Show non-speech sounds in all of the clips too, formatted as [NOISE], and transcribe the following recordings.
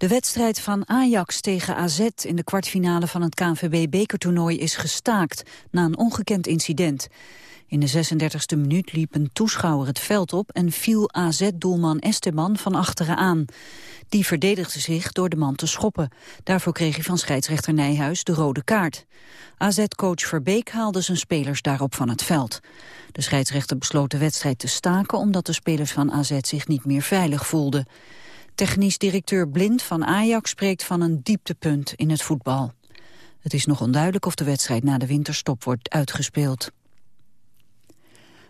De wedstrijd van Ajax tegen AZ in de kwartfinale van het KNVB-bekertoernooi is gestaakt na een ongekend incident. In de 36e minuut liep een toeschouwer het veld op en viel AZ-doelman Esteban van achteren aan. Die verdedigde zich door de man te schoppen. Daarvoor kreeg hij van scheidsrechter Nijhuis de rode kaart. AZ-coach Verbeek haalde zijn spelers daarop van het veld. De scheidsrechter besloot de wedstrijd te staken omdat de spelers van AZ zich niet meer veilig voelden. Technisch directeur Blind van Ajax spreekt van een dieptepunt in het voetbal. Het is nog onduidelijk of de wedstrijd na de winterstop wordt uitgespeeld.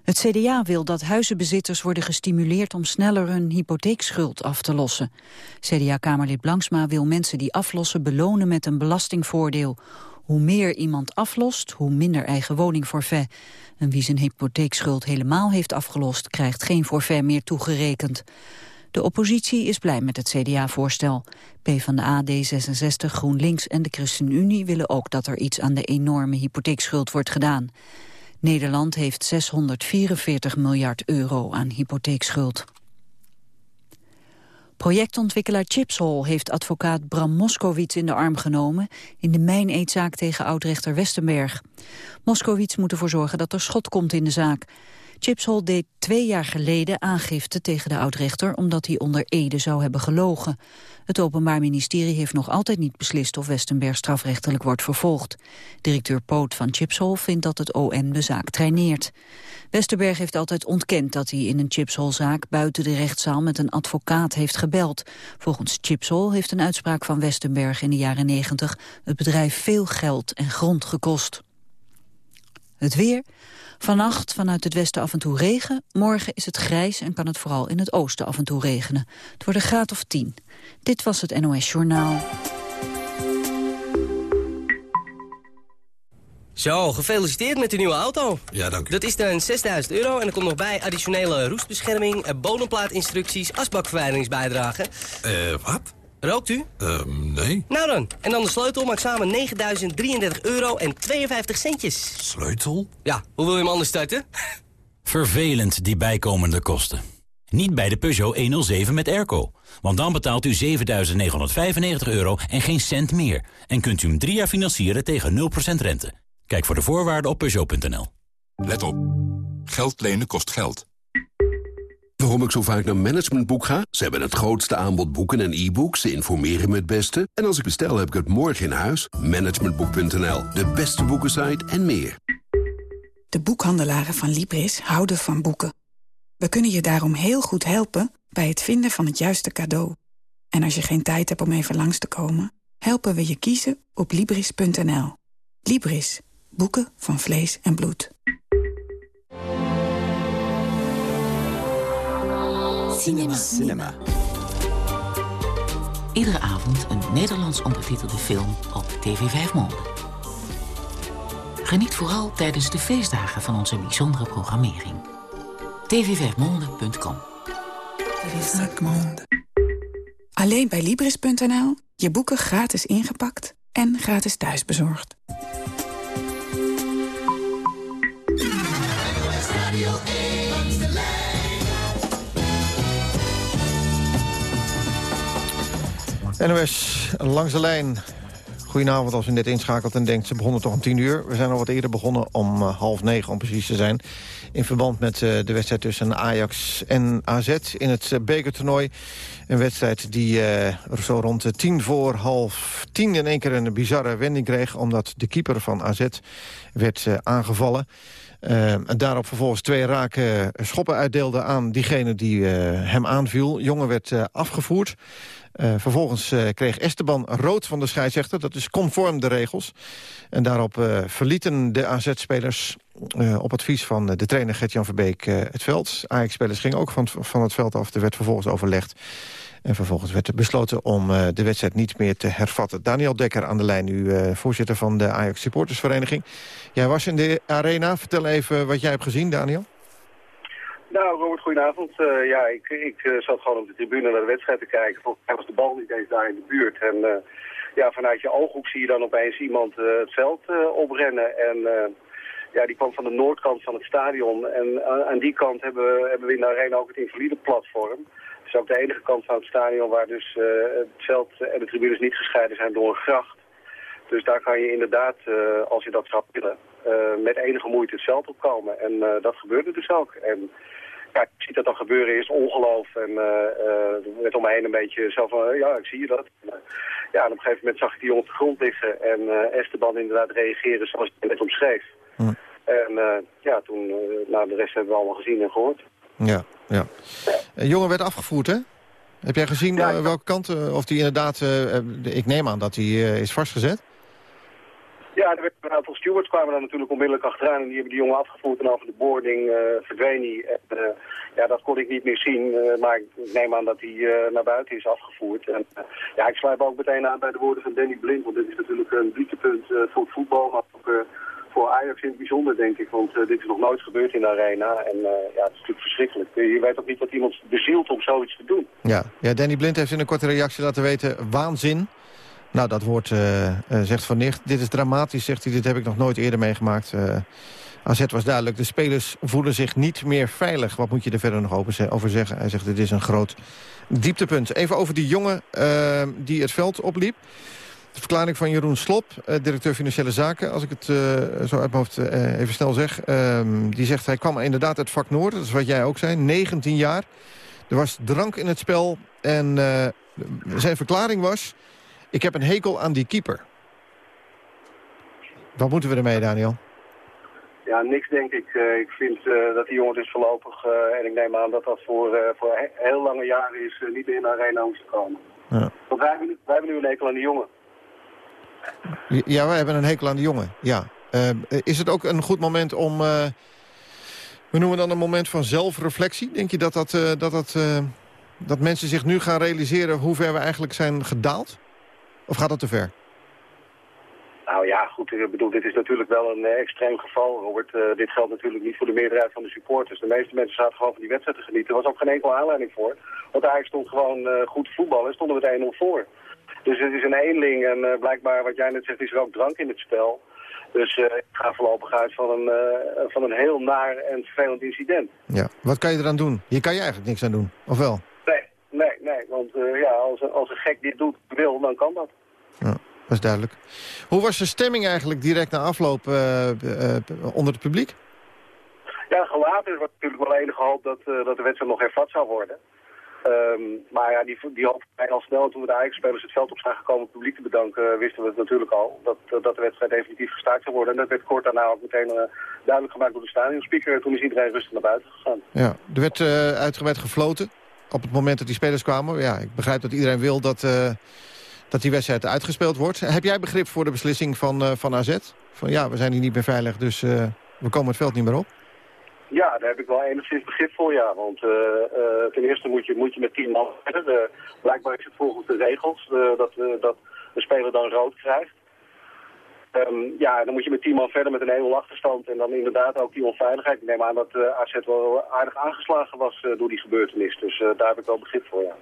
Het CDA wil dat huizenbezitters worden gestimuleerd om sneller hun hypotheekschuld af te lossen. CDA-kamerlid Blanksma wil mensen die aflossen belonen met een belastingvoordeel. Hoe meer iemand aflost, hoe minder eigen woningforfait. En wie zijn hypotheekschuld helemaal heeft afgelost, krijgt geen forfait meer toegerekend. De oppositie is blij met het CDA-voorstel. PvdA, D66, GroenLinks en de ChristenUnie willen ook dat er iets aan de enorme hypotheekschuld wordt gedaan. Nederland heeft 644 miljard euro aan hypotheekschuld. Projectontwikkelaar Chipshol heeft advocaat Bram Moskowitz in de arm genomen in de mijneetzaak tegen oudrechter Westenberg. Moskowitz moet ervoor zorgen dat er schot komt in de zaak. Chipshol deed twee jaar geleden aangifte tegen de oudrechter omdat hij onder Ede zou hebben gelogen. Het Openbaar Ministerie heeft nog altijd niet beslist of Westenberg strafrechtelijk wordt vervolgd. Directeur Poot van Chipshol vindt dat het OM de zaak traineert. Westerberg heeft altijd ontkend dat hij in een Chipshol-zaak buiten de rechtszaal met een advocaat heeft gebeld. Volgens Chipshol heeft een uitspraak van Westenberg in de jaren 90 het bedrijf veel geld en grond gekost. Het weer. Vannacht vanuit het westen af en toe regen. Morgen is het grijs en kan het vooral in het oosten af en toe regenen. Het wordt een graad of 10. Dit was het NOS Journaal. Zo, gefeliciteerd met de nieuwe auto. Ja, dank u. Dat is dan 6000 euro en er komt nog bij additionele roestbescherming, eh, bodemplaatinstructies, asbakverwijderingsbijdrage. Eh, wat? Rookt u? Ehm, nee. Nou dan, en dan de sleutel maakt samen 9033 euro en 52 centjes. Sleutel? Ja, hoe wil je hem anders starten? [LAUGHS] Vervelend, die bijkomende kosten. Niet bij de Peugeot 107 met airco. Want dan betaalt u 7.995 euro en geen cent meer. En kunt u hem drie jaar financieren tegen 0% rente. Kijk voor de voorwaarden op Peugeot.nl. Let op. Geld lenen kost geld. Waarom ik zo vaak naar Managementboek ga? Ze hebben het grootste aanbod boeken en e-books. Ze informeren me het beste. En als ik bestel, heb ik het morgen in huis. Managementboek.nl, de beste boekensite en meer. De boekhandelaren van Libris houden van boeken. We kunnen je daarom heel goed helpen bij het vinden van het juiste cadeau. En als je geen tijd hebt om even langs te komen... helpen we je kiezen op Libris.nl. Libris. Boeken van vlees en bloed. Cinema. Cinema. Iedere avond een Nederlands ondertitelde film op TV 5 Monde. Geniet vooral tijdens de feestdagen van onze bijzondere programmering. tv5monde.com Alleen bij Libris.nl. Je boeken gratis ingepakt en gratis thuisbezorgd. NOS, langs de lijn. Goedenavond als u net inschakelt en denkt... ze begonnen toch om tien uur. We zijn al wat eerder begonnen om uh, half negen om precies te zijn. In verband met uh, de wedstrijd tussen Ajax en AZ in het uh, bekertoernooi. Een wedstrijd die zo rond tien voor half tien... in één keer een bizarre wending kreeg... omdat de keeper van AZ werd aangevallen. en daarop vervolgens twee rake schoppen uitdeelde aan diegene die hem aanviel. Jongen werd afgevoerd. Uh, vervolgens uh, kreeg Esteban rood van de scheidsrechter. Dat is conform de regels. En daarop uh, verlieten de AZ-spelers op advies van de trainer Gert-Jan Verbeek het veld. Ajax-spelers gingen ook van, van het veld af. Er werd vervolgens overlegd. En vervolgens werd besloten om de wedstrijd niet meer te hervatten. Daniel Dekker aan de lijn, nu voorzitter van de Ajax Supportersvereniging. Jij was in de arena. Vertel even wat jij hebt gezien, Daniel. Nou, Robert, goedenavond. Uh, ja, ik, ik uh, zat gewoon op de tribune naar de wedstrijd te kijken. Volgens mij was de bal niet eens daar in de buurt. En uh, ja, vanuit je ooghoek zie je dan opeens iemand het veld oprennen. En ja, die kwam van de noordkant van het stadion. En aan die kant hebben we, hebben we in de arena ook het invalide platform. Het is ook de enige kant van het stadion waar dus het veld en de tribunes niet gescheiden zijn door een gracht. Dus daar kan je inderdaad, als je dat zou willen, met enige moeite het veld opkomen. En dat gebeurde dus ook. En ja, ik zie dat dan gebeuren, is ongeloof. En uh, werd om me heen een beetje zo van, ja, ik zie je dat. ja, en op een gegeven moment zag ik die jongen op de grond liggen. En uh, Esteban inderdaad reageren zoals hij net omschreef. Hm. En ja, toen, nou, de rest hebben we allemaal gezien en gehoord. Ja, ja. Jongen werd afgevoerd, hè? Heb jij gezien welke kant, of die inderdaad, ik neem aan dat hij is vastgezet? Ja, er werd een aantal stewards kwamen dan natuurlijk onmiddellijk achteraan en die hebben die jongen afgevoerd en over de boarding uh, verdween. En, uh, ja, dat kon ik niet meer zien, maar ik neem aan dat hij naar buiten is afgevoerd. En ja, ik sluit ook meteen aan bij de woorden van Danny Blind, want dit is natuurlijk een dieptepunt voor het voetbal, maar ook voor Ajax in het bijzonder, denk ik. Want dit is nog nooit gebeurd in de arena. En ja, het is natuurlijk verschrikkelijk. Je weet ook niet wat iemand bezielt om zoiets te doen. Ja, ja Danny Blind heeft in een korte reactie laten weten... waanzin. Nou, dat woord uh, uh, zegt van nicht. Dit is dramatisch, zegt hij. Dit heb ik nog nooit eerder meegemaakt. Uh, eh, AZ was duidelijk. De spelers voelen zich niet meer veilig. Wat moet je er verder nog over zeggen? Hij zegt, dit is een groot dieptepunt. Even over die jongen die het veld opliep. De verklaring van Jeroen Slop, directeur Financiële Zaken... als ik het zo uit mijn hoofd even snel zeg. Ehm, die zegt, hij kwam inderdaad uit vak Noord. Dat is wat jij ook zei, 19 jaar. Er was drank in het spel. En zijn verklaring was... Ik heb een hekel aan die keeper. Wat moeten we ermee, Daniel? Ja, niks denk ik. Uh, ik vind uh, dat die jongen dus voorlopig, uh, en ik neem aan dat dat voor, voor he heel lange jaren is, niet meer in de arena hoeft te komen. Ja. Want wij hebben, wij hebben nu een hekel aan die jongen. Ja, wij hebben een hekel aan die jongen, ja. is het ook een goed moment om, we noemen dan een moment van zelfreflectie? Denk je dat, dat, dat, dat, dat mensen zich nu gaan realiseren hoe ver we eigenlijk zijn gedaald? Of gaat dat te ver? Nou ja, goed, ik bedoel, dit is natuurlijk wel een eh, extreem geval, Robert. Uh, dit geldt natuurlijk niet voor de meerderheid van de supporters. De meeste mensen zaten gewoon van die wedstrijd te genieten. Er was ook geen enkele aanleiding voor. Want eigenlijk stond gewoon uh, goed voetbal en stonden we 1-0 voor. Dus het is een eenling en uh, blijkbaar, wat jij net zegt, is er ook drank in het spel. Dus ik ga voorlopig uit van een, van een heel naar en vervelend incident. Ja, wat kan je eraan doen? Hier kan je eigenlijk niks aan doen, of wel? Want ja, als, als een gek dit doet, wil, dan kan dat. Ja, dat is duidelijk. Hoe was de stemming eigenlijk direct na afloop uh, uh, onder het publiek? Ja, gelaten was natuurlijk wel enige hoop dat, uh, dat de wedstrijd nog hervat zou worden. Um, maar ja, die, die hoop al snel toen we de Ajax-spelers het veld op zijn gekomen het publiek te bedanken, wisten we het natuurlijk al. Dat, dat de wedstrijd definitief gestaakt zou worden. En dat werd kort daarna ook meteen duidelijk gemaakt door de stadionspeaker. En toen is iedereen rustig naar buiten gegaan. Ja, er werd uitgebreid gefloten op het moment dat die spelers kwamen. Ja, ik begrijp dat iedereen wil dat dat die wedstrijd uitgespeeld wordt. Heb jij begrip voor de beslissing van, uh, van AZ? Van ja, we zijn hier niet meer veilig, dus uh, we komen het veld niet meer op. Ja, daar heb ik wel enigszins begrip voor, ja. Want ten eerste moet je, moet je met tien man verder. blijkbaar is het volgens de regels dat, dat de speler dan rood krijgt. Um, ja, dan moet je met tien man verder met een 1-0 achterstand. En dan inderdaad ook die onveiligheid. Ik neem aan dat AZ wel aardig aangeslagen was door die gebeurtenis. Dus daar heb ik wel begrip voor, ja.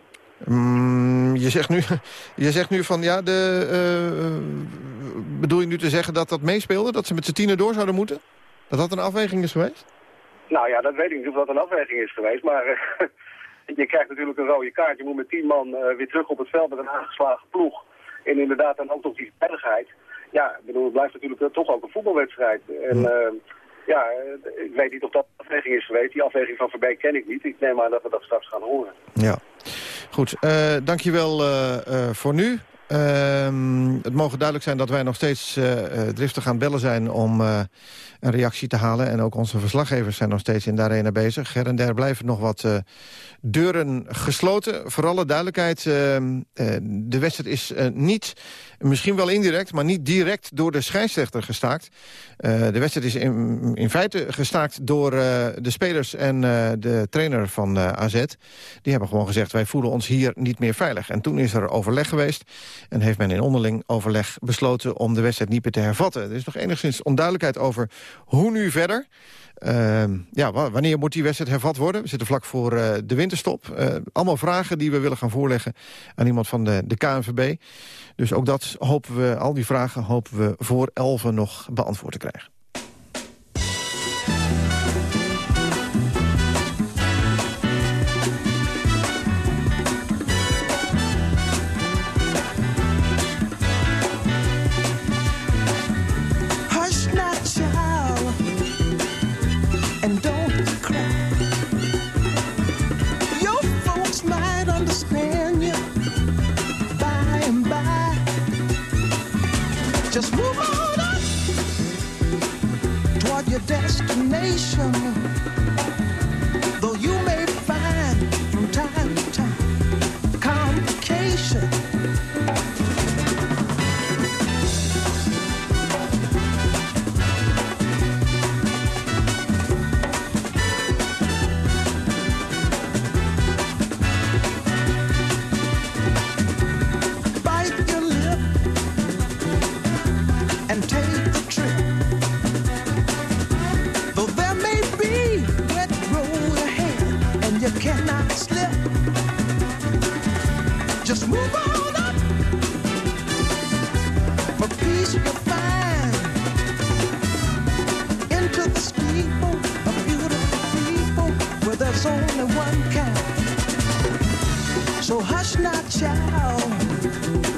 Mm, je, zegt nu, [LAUGHS] je zegt nu van, ja, de, uh, bedoel je nu te zeggen dat dat meespeelde? Dat ze met z'n tienen door zouden moeten? Dat dat een afweging is geweest? Nou ja, dat weet ik niet of dat een afweging is geweest. Maar uh, [LAUGHS] je krijgt natuurlijk een rode kaart. Je moet met tien man uh, weer terug op het veld met een aangeslagen ploeg. En inderdaad dan ook nog die veiligheid. Ja, ik bedoel, het blijft natuurlijk toch ook een voetbalwedstrijd. En ja, ik weet niet of dat afweging is geweest. Die afweging van Verbeek ken ik niet. Ik neem aan dat we dat straks gaan horen. Ja. Goed, uh, dankjewel uh, uh, voor nu. Ehm, het mogen duidelijk zijn dat wij nog steeds driftig aan het bellen zijn... om een reactie te halen. En ook onze verslaggevers zijn nog steeds in de arena bezig. Her en der blijven nog wat deuren gesloten. Voor alle duidelijkheid, ehm, de wedstrijd is niet misschien wel indirect, maar niet direct door de scheidsrechter gestaakt. Uh, de wedstrijd is in, in, feite gestaakt door uh, de spelers en uh, de trainer van AZ. Die hebben gewoon gezegd, wij voelen ons hier niet meer veilig. En toen is er overleg geweest en heeft men in onderling overleg besloten om de wedstrijd niet meer te hervatten. Er is nog enigszins onduidelijkheid over hoe nu verder. Uh, ja, wanneer moet die wedstrijd hervat worden? We zitten vlak voor uh, de winterstop. Uh, allemaal vragen die we willen gaan voorleggen aan iemand van de, de KNVB. Dus ook dat hopen we, al die vragen hopen we voor 11 nog beantwoord te krijgen. Destination. Though you cannot slip, just move on up. For peace you'll find into the steeple of beautiful people where there's only one kind. So hush not, child,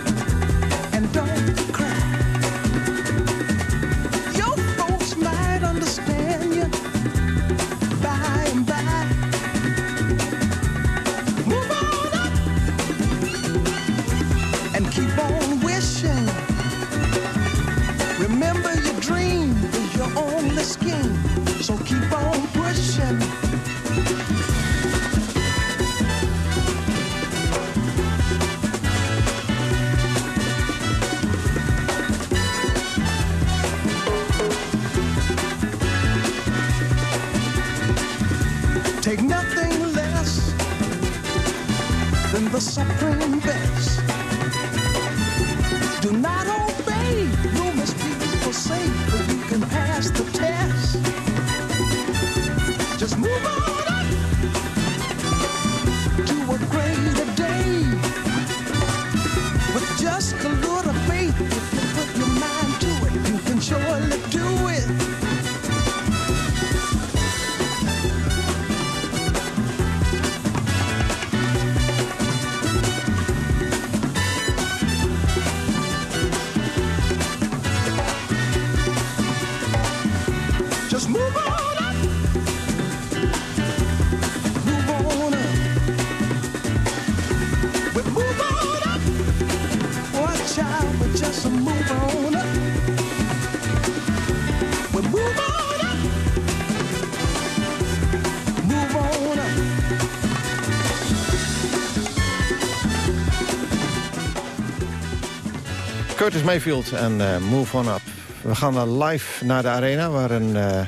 Curtis Mayfield en eh, Move On Up. We gaan dan live naar de arena... waar een eh,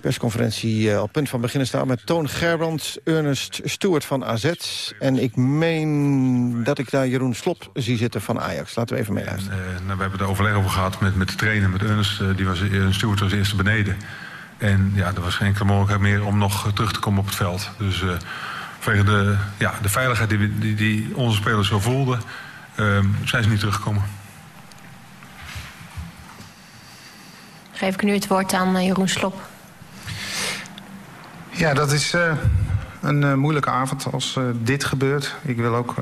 persconferentie op punt van beginnen staat... met Toon Gerbrands, Ernest Stewart van AZ. En ik meen dat ik daar Jeroen Slop zie zitten van Ajax. Laten we even meeluisteren. Nou, we hebben er overleg over gehad met, met de trainer, met Ernest. die was, Ernest Stewart was eerste beneden. En ja, er was geen enkele meer om nog terug te komen op het veld. Dus vanwege de, ja, de veiligheid die, die, onze spelers zo voelden... eh, zijn ze niet teruggekomen. Geef ik nu het woord aan eh, Jeroen Slop. Ja, dat is eh, een eh, moeilijke avond als dit gebeurt. Ik wil ook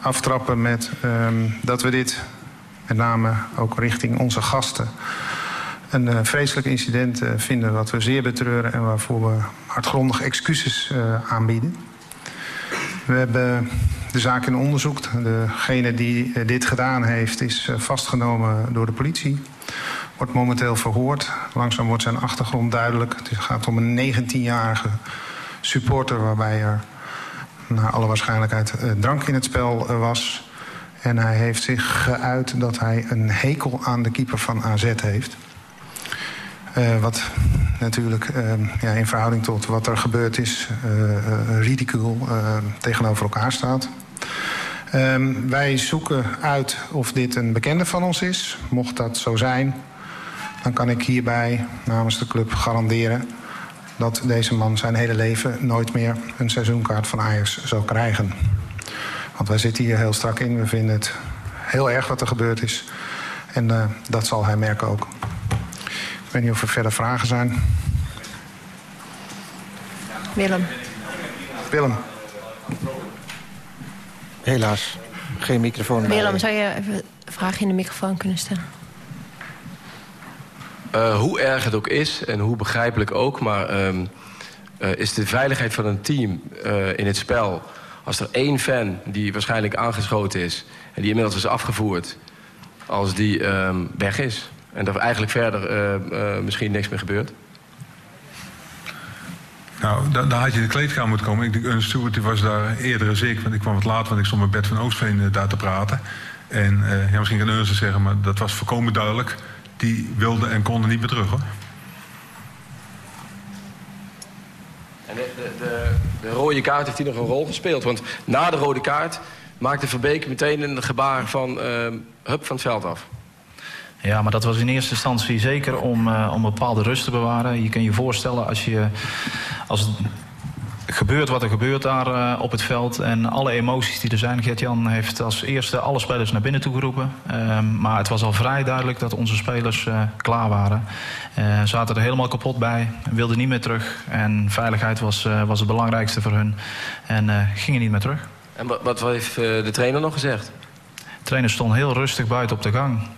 aftrappen met ehm, dat we dit met name ook richting onze gasten een vreselijk incident vinden wat we zeer betreuren en waarvoor we hardgrondig excuses aanbieden. We hebben de zaak in onderzoek. Degene die dit gedaan heeft is vastgenomen door de politie. Wordt momenteel verhoord. Langzaam wordt zijn achtergrond duidelijk. Het gaat om een 19-jarige supporter waarbij er naar alle waarschijnlijkheid eh, drank in het spel eh, was. En hij heeft zich geuit dat hij een hekel aan de keeper van AZ heeft. Eh, wat natuurlijk eh, ja, in verhouding tot wat er gebeurd is, eh, ridicule eh, tegenover elkaar staat. Ehm, wij zoeken uit of dit een bekende van ons is. Mocht dat zo zijn, dan kan ik hierbij namens de club garanderen dat deze man zijn hele leven nooit meer een seizoenkaart van Ajax zal krijgen. Want wij zitten hier heel strak in. We vinden het heel erg wat er gebeurd is. En eh, dat zal hij merken ook. Ik weet niet of er verder vragen zijn. Willem. Willem. Helaas, geen microfoon bij. Willem, zou je even een vraag in de microfoon kunnen stellen? Eh, hoe erg het ook is en hoe begrijpelijk ook, maar ehm, eh, is de veiligheid van een team eh, in het spel. Als er één fan die waarschijnlijk aangeschoten is en die inmiddels is afgevoerd, als die ehm, weg is. En er eigenlijk verder misschien niks meer gebeurt. Nou, daar, had je in de kleedkamer moeten komen. Ik denk, Ernst Stewart die was daar eerder als ik. Want ik kwam wat laat, want ik stond met Bert van Oostveen daar te praten. En ja, misschien kan Ernst zeggen, maar dat was volkomen duidelijk. Die wilde en kon er niet meer terug, hoor. En de, de, de, de rode kaart heeft hier nog een rol gespeeld. Want na de rode kaart maakte Verbeek meteen een gebaar van... ehm, hup van het veld af. Ja, maar dat was in eerste instantie zeker om, eh, om bepaalde rust te bewaren. Je kan je voorstellen als je als gebeurt wat er gebeurt daar eh, op het veld en alle emoties die er zijn. Gert-Jan heeft als eerste alle spelers naar binnen toe geroepen. Ehm, maar het was al vrij duidelijk dat onze spelers eh, klaar waren. Eh, zaten er helemaal kapot bij, wilden niet meer terug. En veiligheid was, was het belangrijkste voor hun. En gingen niet meer terug. En wat, wat heeft de trainer nog gezegd? De trainer stond heel rustig buiten op de gang.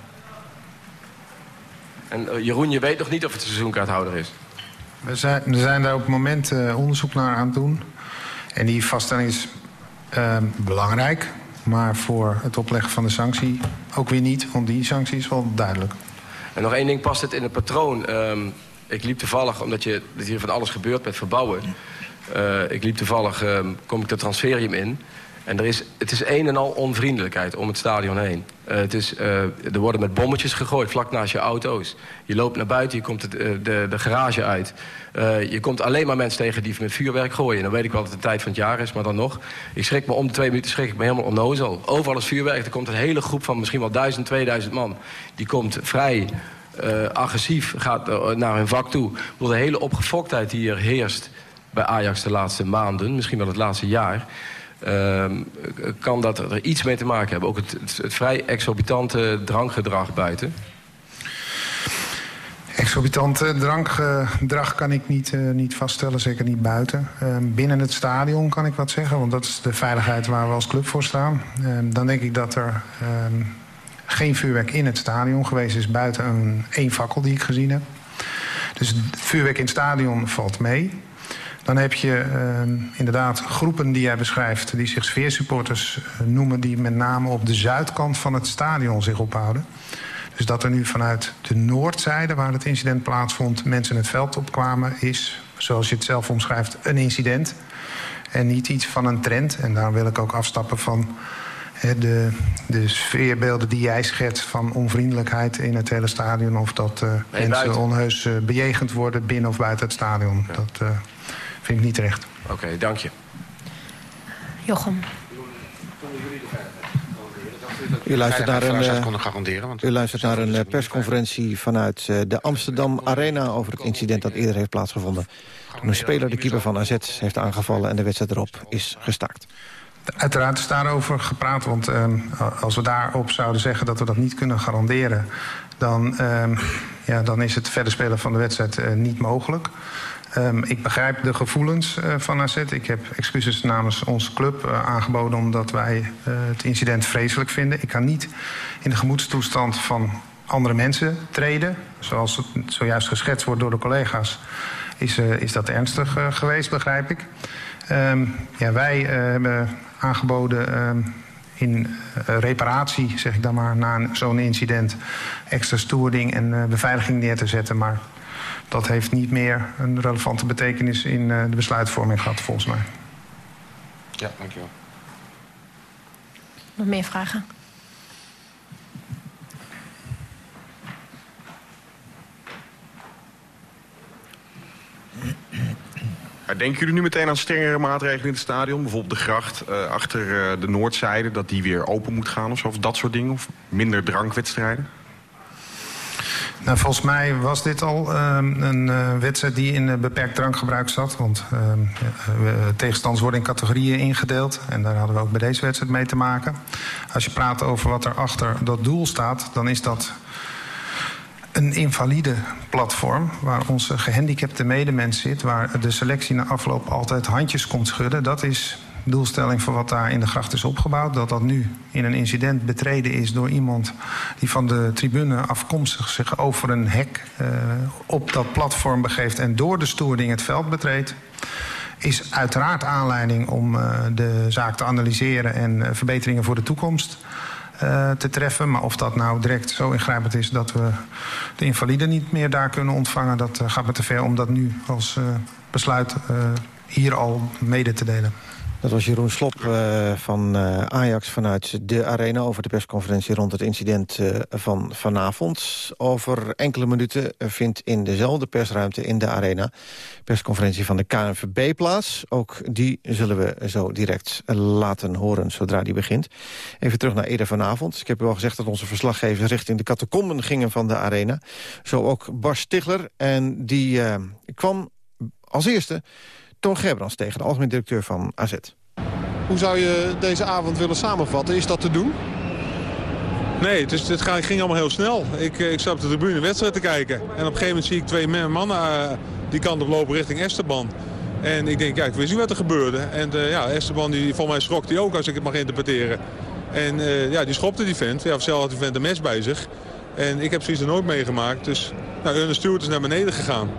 En Jeroen, je weet nog niet of het seizoenkaarthouder is. We zijn, daar op het moment eh, onderzoek naar aan het doen. En die vaststelling is eh, belangrijk. Maar voor het opleggen van de sanctie ook weer niet. Want die sanctie is wel duidelijk. En nog één ding past het in het patroon. Ehm, ik liep toevallig, omdat je, dat hier van alles gebeurt met verbouwen. Eh, ik liep toevallig, ehm, kom ik de transferium in. En er is, het is een en al onvriendelijkheid om het stadion heen. Eh, het is, eh, er worden met bommetjes gegooid vlak naast je auto's. Je loopt naar buiten, je komt eh, de, de garage uit. Je komt alleen maar mensen tegen die met vuurwerk gooien. Dan weet ik wel dat het de tijd van het jaar is, maar dan nog. Ik schrik me om de twee minuten schrik ik me helemaal onnozel. Overal is vuurwerk. Er komt een hele groep van misschien wel 1000, 2000 man. Die komt vrij agressief, gaat naar hun vak toe. Bedoel, De hele opgefoktheid die hier heerst bij Ajax de laatste maanden, misschien wel het laatste jaar. Ehm, kan dat er iets mee te maken hebben. Ook het, het, vrij exorbitante drankgedrag buiten. Exorbitant eh, drankgedrag kan ik niet, eh, niet vaststellen, zeker niet buiten. Eh, binnen het stadion kan ik wat zeggen, want dat is de veiligheid waar we als club voor staan. Eh, dan denk ik dat er ehm, geen vuurwerk in het stadion geweest is, buiten een één fakkel die ik gezien heb. Dus het vuurwerk in het stadion valt mee. Dan heb je ehm, inderdaad groepen die jij beschrijft, die zich sfeersupporters eh, noemen, die met name op de zuidkant van het stadion zich ophouden. Dus dat er nu vanuit de noordzijde, waar het incident plaatsvond, mensen het veld opkwamen, is, zoals je het zelf omschrijft, een incident. En niet iets van een trend. En daar wil ik ook afstappen van de, de sfeerbeelden die jij schetst van onvriendelijkheid in het hele stadion. Of dat eh, mensen buiten. onheus eh, bejegend worden binnen of buiten het stadion. Dat vind ik niet terecht. Oké, dank je. Jochem. U luistert naar een, eh, garanderen. Want u luistert naar een eh, persconferentie vanuit eh, de Amsterdam Arena... over het incident dat eerder heeft plaatsgevonden. Toen een speler de keeper van AZ heeft aangevallen... en de wedstrijd erop is gestaakt. Uiteraard is daarover gepraat, want ehm, als we daarop zouden zeggen dat we dat niet kunnen garanderen, dan, ehm, ja, dan is het verder spelen van de wedstrijd eh, niet mogelijk. Ehm, ik begrijp de gevoelens eh, van AZ. Ik heb excuses namens onze club eh, aangeboden omdat wij eh, het incident vreselijk vinden. Ik kan niet in de gemoedstoestand van andere mensen treden. Zoals het zojuist geschetst wordt door de collega's, is, is dat ernstig geweest, begrijp ik. Ehm, ja, wij hebben aangeboden ehm, in reparatie, zeg ik dan maar, na zo'n incident... extra stewarding en beveiliging neer te zetten. Maar dat heeft niet meer een relevante betekenis in eh, de besluitvorming gehad, volgens mij. Ja, dankjewel. Nog meer vragen? Denken jullie nu meteen aan strengere maatregelen in het stadion? Bijvoorbeeld de gracht eh, achter eh, de noordzijde, dat die weer open moet gaan of zo? Of dat soort dingen? Of minder drankwedstrijden? Nou, volgens mij was dit al ehm, een eh, wedstrijd die in eh, beperkt drankgebruik zat. Want ehm, we- tegenstanders worden in categorieën ingedeeld. En daar hadden we ook bij deze wedstrijd mee te maken. Als je praat over wat er achter dat doel staat, dan is dat een invalide platform waar onze gehandicapte medemens zit, waar de selectie na afloop altijd handjes komt schudden. Dat is doelstelling van wat daar in de gracht is opgebouwd. Dat dat nu in een incident betreden is door iemand die van de tribune afkomstig zich over een hek eh, op dat platform begeeft en door de stoording het veld betreedt. Is uiteraard aanleiding om eh, de zaak te analyseren en eh, verbeteringen voor de toekomst te treffen. Maar of dat nou direct zo ingrijpend is dat we de invaliden niet meer daar kunnen ontvangen... dat gaat me te ver om dat nu als besluit hier al mede te delen. Dat was Jeroen Slop uh, van uh, Ajax vanuit de Arena... over de persconferentie rond het incident uh, van vanavond. Over enkele minuten vindt in dezelfde persruimte in de Arena... persconferentie van de KNVB plaats. Ook die zullen we zo direct laten horen zodra die begint. Even terug naar eerder vanavond. Ik heb u al gezegd dat onze verslaggevers richting de catacomben gingen van de Arena. Zo ook Bas Stigler. En die kwam als eerste Toon Gerbrands tegen, de algemeen directeur van AZ. Hoe zou je deze avond willen samenvatten? Is dat te doen? Nee, het, is, het ging allemaal heel snel. Ik, ik zat op de tribune wedstrijd te kijken. En op een gegeven moment zie ik twee mannen uh, die kant op lopen richting Esteban. En ik denk, kijk, we zien wat er gebeurde. En uh, ja, Esteban, die, volgens mij schrok die ook, als ik het mag interpreteren. En uh, ja, die schopte die vent. Ja, zelf had die vent een mes bij zich. En ik heb zoiets er nooit meegemaakt. Dus nou, Ernest Stewart is naar beneden gegaan.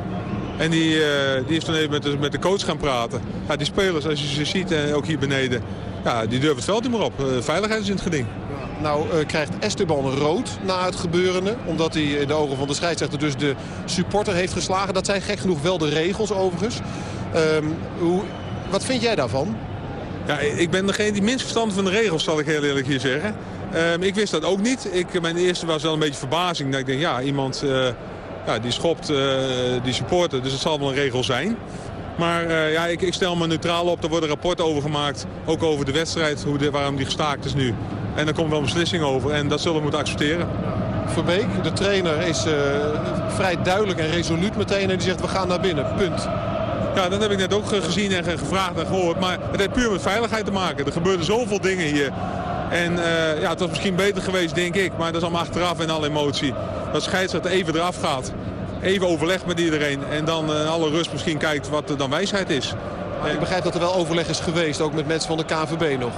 En die, uh, die is toen even met de, met de coach gaan praten. Ja, die spelers, als je ze ziet, uh, ook hier beneden, ja, die durven het veld niet meer op. Uh, veiligheid is in het geding. Nou krijgt Esteban rood na het gebeurende. Omdat hij in de ogen van de scheidsrechter dus de supporter heeft geslagen. Dat zijn gek genoeg wel de regels overigens. Um, hoe, wat vind jij daarvan? Ja, ik ben degene die minst verstand van de regels, zal ik heel eerlijk hier zeggen. Um, ik wist dat ook niet. Ik, mijn eerste was wel een beetje verbazing. Dat ik denk, ja, iemand ja, die schopt uh, die supporter. Dus het zal wel een regel zijn. Maar uh, ja, ik, ik, stel me neutraal op. Er worden rapporten over gemaakt. Ook over de wedstrijd. Hoe de, waarom die gestaakt is nu. En daar komt wel een beslissing over. En dat zullen we moeten accepteren. Verbeek, de trainer, is uh, vrij duidelijk en resoluut meteen. En die zegt we gaan naar binnen. Punt. Ja, dat heb ik net ook gezien en gevraagd en gehoord. Maar het heeft puur met veiligheid te maken. Er gebeurden zoveel dingen hier. En uh, ja, het was misschien beter geweest, denk ik. Maar dat is allemaal achteraf en alle emotie. Dat scheidsrechter even eraf gaat. Even overleg met iedereen. En dan uh, alle rust misschien kijkt wat dan wijsheid is. Maar ik begrijp dat er wel overleg is geweest, ook met mensen van de KVB nog.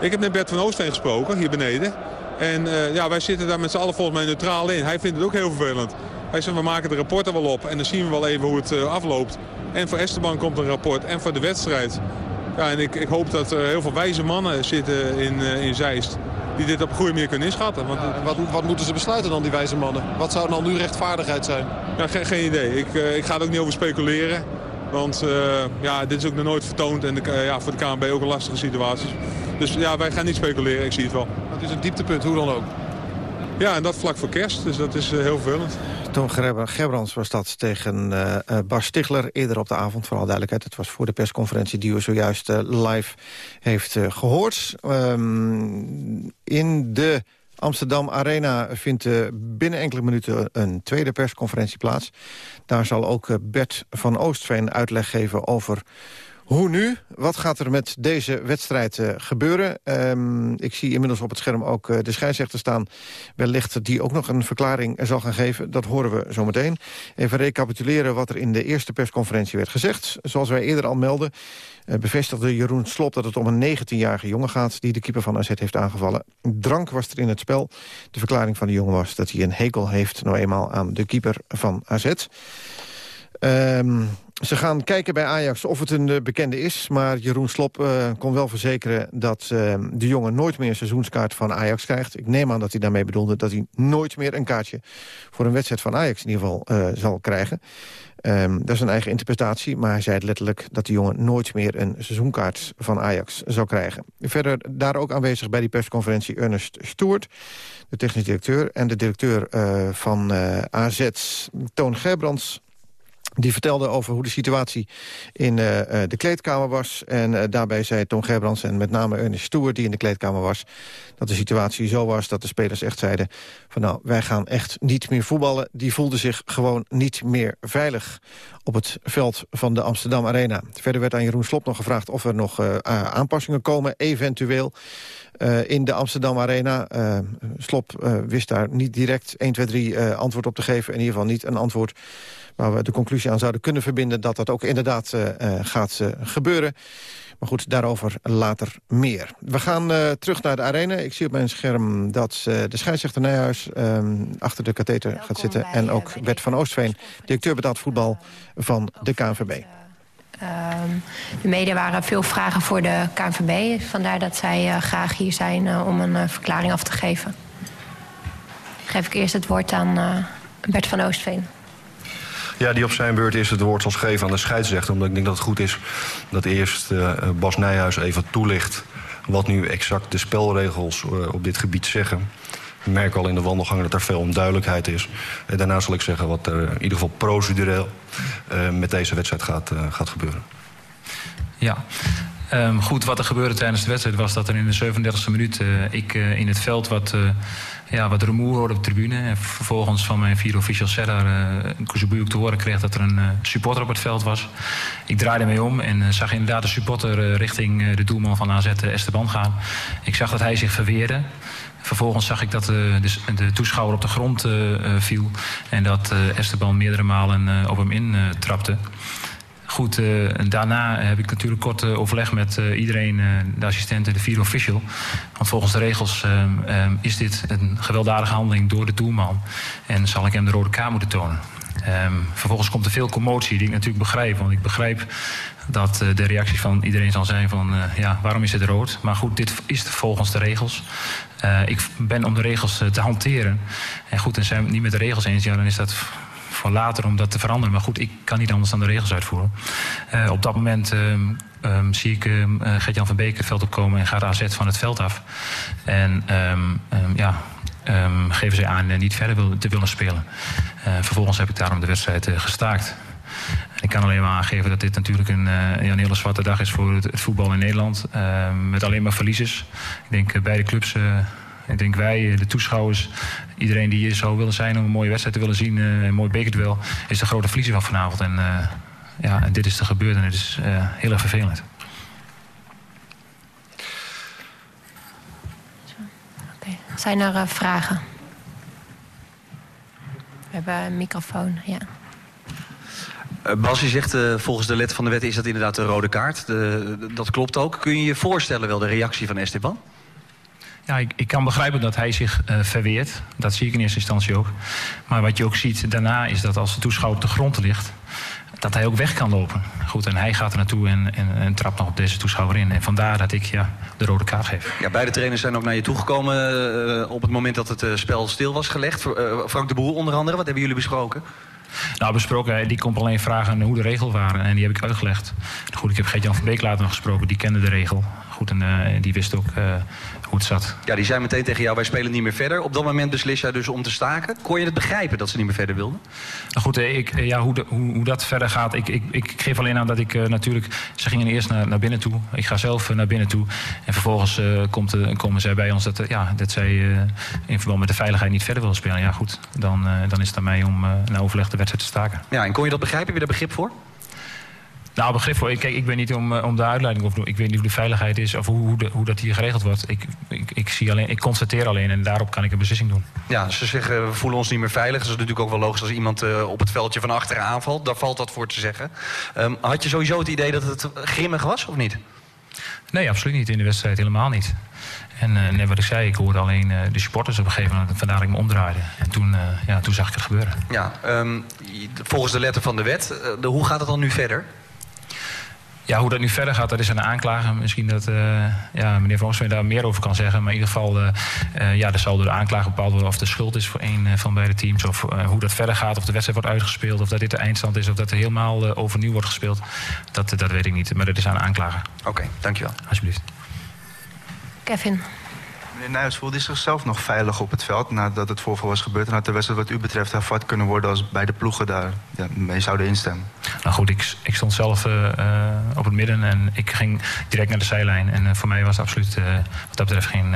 Ik heb met Bert van Oostveen gesproken, hier beneden. En uh, ja, wij zitten daar met z'n allen volgens mij neutraal in. Hij vindt het ook heel vervelend. Hij zegt, we maken de rapporten wel op en dan zien we wel even hoe het uh, afloopt. En voor Esteban komt een rapport en voor de wedstrijd. Ja, en ik, ik hoop dat er heel veel wijze mannen zitten in, uh, in Zeist die dit op een goede manier kunnen inschatten. Want ja, wat, wat, moeten ze besluiten dan, die wijze mannen? Wat zou dan nu rechtvaardigheid zijn? Ja, ge geen idee. Ik, uh, ik ga er ook niet over speculeren. Want uh, ja, dit is ook nog nooit vertoond en de, uh, ja, voor de KNB ook een lastige situatie. Dus ja, wij gaan niet speculeren, ik zie het wel. Het is een dieptepunt, hoe dan ook? Ja, en dat vlak voor kerst, dus dat is heel vervelend. Toon Gerbrands was dat tegen uh, Bas Stigler eerder op de avond. Vooral duidelijkheid, het was voor de persconferentie die u zojuist uh, live heeft gehoord. Um, in de Amsterdam Arena vindt binnen enkele minuten een tweede persconferentie plaats. Daar zal ook Bert van Oostveen uitleg geven over hoe nu? Wat gaat er met deze wedstrijd uh, gebeuren? Um, ik zie inmiddels op het scherm ook uh, de scheidsrechter staan. Wellicht die ook nog een verklaring zal gaan geven. Dat horen we zo meteen. Even recapituleren wat er in de eerste persconferentie werd gezegd. Zoals wij eerder al melden... Uh, bevestigde Jeroen Slop dat het om een 19-jarige jongen gaat... die de keeper van AZ heeft aangevallen. Drank was er in het spel. De verklaring van de jongen was dat hij een hekel heeft... nou eenmaal aan de keeper van AZ. Um, ze gaan kijken bij Ajax of het een uh, bekende is. Maar Jeroen Slop uh, kon wel verzekeren dat uh, de jongen nooit meer een seizoenskaart van Ajax krijgt. Ik neem aan dat hij daarmee bedoelde dat hij nooit meer een kaartje voor een wedstrijd van Ajax in ieder geval zal krijgen. Um, dat is een eigen interpretatie, maar hij zei letterlijk dat de jongen nooit meer een seizoenkaart van Ajax zou krijgen. Verder daar ook aanwezig bij die persconferentie Ernest Stewart, de technisch directeur, en de directeur van AZ, Toon Gerbrands die vertelde over hoe de situatie in uh, de kleedkamer was. En uh, daarbij zei Tom Gerbrands en met name Ernest Stewart... die in de kleedkamer was, dat de situatie zo was... dat de spelers echt zeiden van nou, wij gaan echt niet meer voetballen. Die voelden zich gewoon niet meer veilig op het veld van de Amsterdam Arena. Verder werd aan Jeroen Slop nog gevraagd of er nog aanpassingen komen, eventueel... In de Amsterdam Arena. Slop wist daar niet direct 1, 2, 3 antwoord op te geven. In ieder geval niet een antwoord waar we de conclusie aan zouden kunnen verbinden... dat dat ook inderdaad uh, gaat uh, gebeuren. Maar goed, daarover later meer. We gaan uh, terug naar de arena. Ik zie op mijn scherm dat de scheidsrechter Nijhuis achter de katheter gaat zitten. En ook Bert van Oostveen, directeur betaald voetbal van de KNVB. Ehm, de media waren veel vragen voor de KNVB. Vandaar dat zij graag hier zijn om een verklaring af te geven. Geef ik eerst het woord aan Bert van Oostveen. Ja, die op zijn beurt eerst het woord zal geven aan de scheidsrechter. Omdat ik denk dat het goed is dat eerst Bas Nijhuis even toelicht... wat nu exact de spelregels op dit gebied zeggen. Ik merk al in de wandelgangen dat er veel onduidelijkheid is. En daarna zal ik zeggen wat er in ieder geval procedureel uh, met deze wedstrijd gaat, gaat gebeuren. Ja. Um, goed, wat er gebeurde tijdens de wedstrijd was dat er in de 37e minuut ik in het veld wat, ja, wat rumoer hoorde op de tribune. En vervolgens van mijn vier officials Serdar uh, te horen kreeg dat er een supporter op het veld was. Ik draaide mee om en zag inderdaad de supporter richting de doelman van AZ Esteban gaan. Ik zag dat hij zich verweerde. Vervolgens zag ik dat de, de, de toeschouwer op de grond viel. En dat Esteban meerdere malen op hem in trapte. Goed, en daarna heb ik natuurlijk kort overleg met iedereen, de assistent en de vier official. Want volgens de regels um, is dit een gewelddadige handeling door de doelman. En zal ik hem de rode kaart moeten tonen. Um, vervolgens komt er veel commotie die ik natuurlijk begrijp. Want ik begrijp dat de reactie van iedereen zal zijn van... Ja, waarom is het rood? Maar goed, dit is volgens de regels. Ik ben om de regels te hanteren. En goed, en zijn we het niet met de regels eens... ja, dan is dat voor later om dat te veranderen. Maar goed, ik kan niet anders dan de regels uitvoeren. op dat moment... Um, um, zie ik um, Gert-Jan van Beek het veld opkomen en gaat AZ van het veld af. En ja, geven zij aan niet verder wil, te willen spelen. Vervolgens heb ik daarom de wedstrijd gestaakt. Ik kan alleen maar aangeven dat dit natuurlijk een, een hele zwarte dag is voor het, het voetbal in Nederland. met alleen maar verliezers. Ik denk beide clubs ik denk wij, de toeschouwers, iedereen die hier zou willen zijn om een mooie wedstrijd te willen zien, een mooi bekerduel, is de grote verliezer van vanavond. En uh, ja, dit is er gebeurd en het is uh, heel erg vervelend. Zijn er uh, vragen? We hebben een microfoon, ja. Bas, je zegt uh, volgens de lid van de wet is dat inderdaad een rode kaart. De, de, dat klopt ook. Kun je je voorstellen wel de reactie van Esteban? Ja, ik, ik kan begrijpen dat hij zich uh, verweert. Dat zie ik in eerste instantie ook. Maar wat je ook ziet daarna is dat als de toeschouwer op de grond ligt dat hij ook weg kan lopen. Goed, en hij gaat er naartoe en, en, en trapt nog op deze toeschouwer in. En vandaar dat ik ja, de rode kaart geef. Ja, beide trainers zijn ook naar je toegekomen uh, op het moment dat het uh, spel stil was gelegd. Frank de Boer onder andere, wat hebben jullie besproken? Nou, besproken, die komt alleen vragen hoe de regels waren. En die heb ik uitgelegd. Goed, ik heb Gert-Jan van Beek later nog gesproken, die kende de regel. Goed, en uh, die wist ook uh, hoe het zat. Ja, die zei meteen tegen jou, wij spelen niet meer verder. Op dat moment beslis jij dus om te staken. Kon je het begrijpen dat ze niet meer verder wilden? Nou goed, ik, ja, hoe, de, hoe, hoe, dat verder gaat, ik, ik, ik geef alleen aan dat ik uh, natuurlijk... Ze gingen eerst naar, naar binnen toe. Ik ga zelf naar binnen toe. En vervolgens komt, komen zij bij ons dat, ja, dat zij in verband met de veiligheid niet verder willen spelen. Ja goed, dan, dan is het aan mij om na overleg de wedstrijd te staken. Ja, en kon je dat begrijpen? Heb je daar begrip voor? Nou, begrip voor. Kijk, ik weet niet om, om de uitleiding of ik weet niet hoe de veiligheid is of hoe, hoe, dat hier geregeld wordt. Ik, ik, ik, zie alleen, ik constateer alleen en daarop kan ik een beslissing doen. Ja, ze zeggen we voelen ons niet meer veilig. Dat is natuurlijk ook wel logisch als iemand uh, op het veldje van achteren aanvalt. Daar valt dat voor te zeggen. Um, had je sowieso het idee dat het grimmig was of niet? Nee, absoluut niet. In de wedstrijd helemaal niet. En uh, net wat ik zei, ik hoorde alleen uh, de supporters op een gegeven moment. Vandaar dat ik me omdraaide. En toen, uh, ja, toen zag ik het gebeuren. Ja, um, volgens de letter van de wet, de, hoe gaat het dan nu verder? Ja, hoe dat nu verder gaat, dat is aan de aanklager. Misschien dat uh, ja, meneer Van daar meer over kan zeggen. Maar in ieder geval, uh, uh, ja, er zal door de aanklager bepaald worden of de schuld is voor een van beide teams. Of hoe dat verder gaat, of de wedstrijd wordt uitgespeeld. Of dat dit de eindstand is, of dat er helemaal overnieuw wordt gespeeld. Dat, dat weet ik niet, maar dat is aan de aanklager. Oké, okay, dankjewel. Alsjeblieft. Kevin. Meneer Nijhuis, voelde u zichzelf nog veilig op het veld nadat het voorval was gebeurd? En had de wedstrijd wat u betreft hervat kunnen worden als beide ploegen daar ja, mee zouden instemmen? Nou goed, ik, ik stond zelf uh, uh, op het midden en ik ging direct naar de zijlijn. En uh, voor mij was absoluut wat dat betreft geen,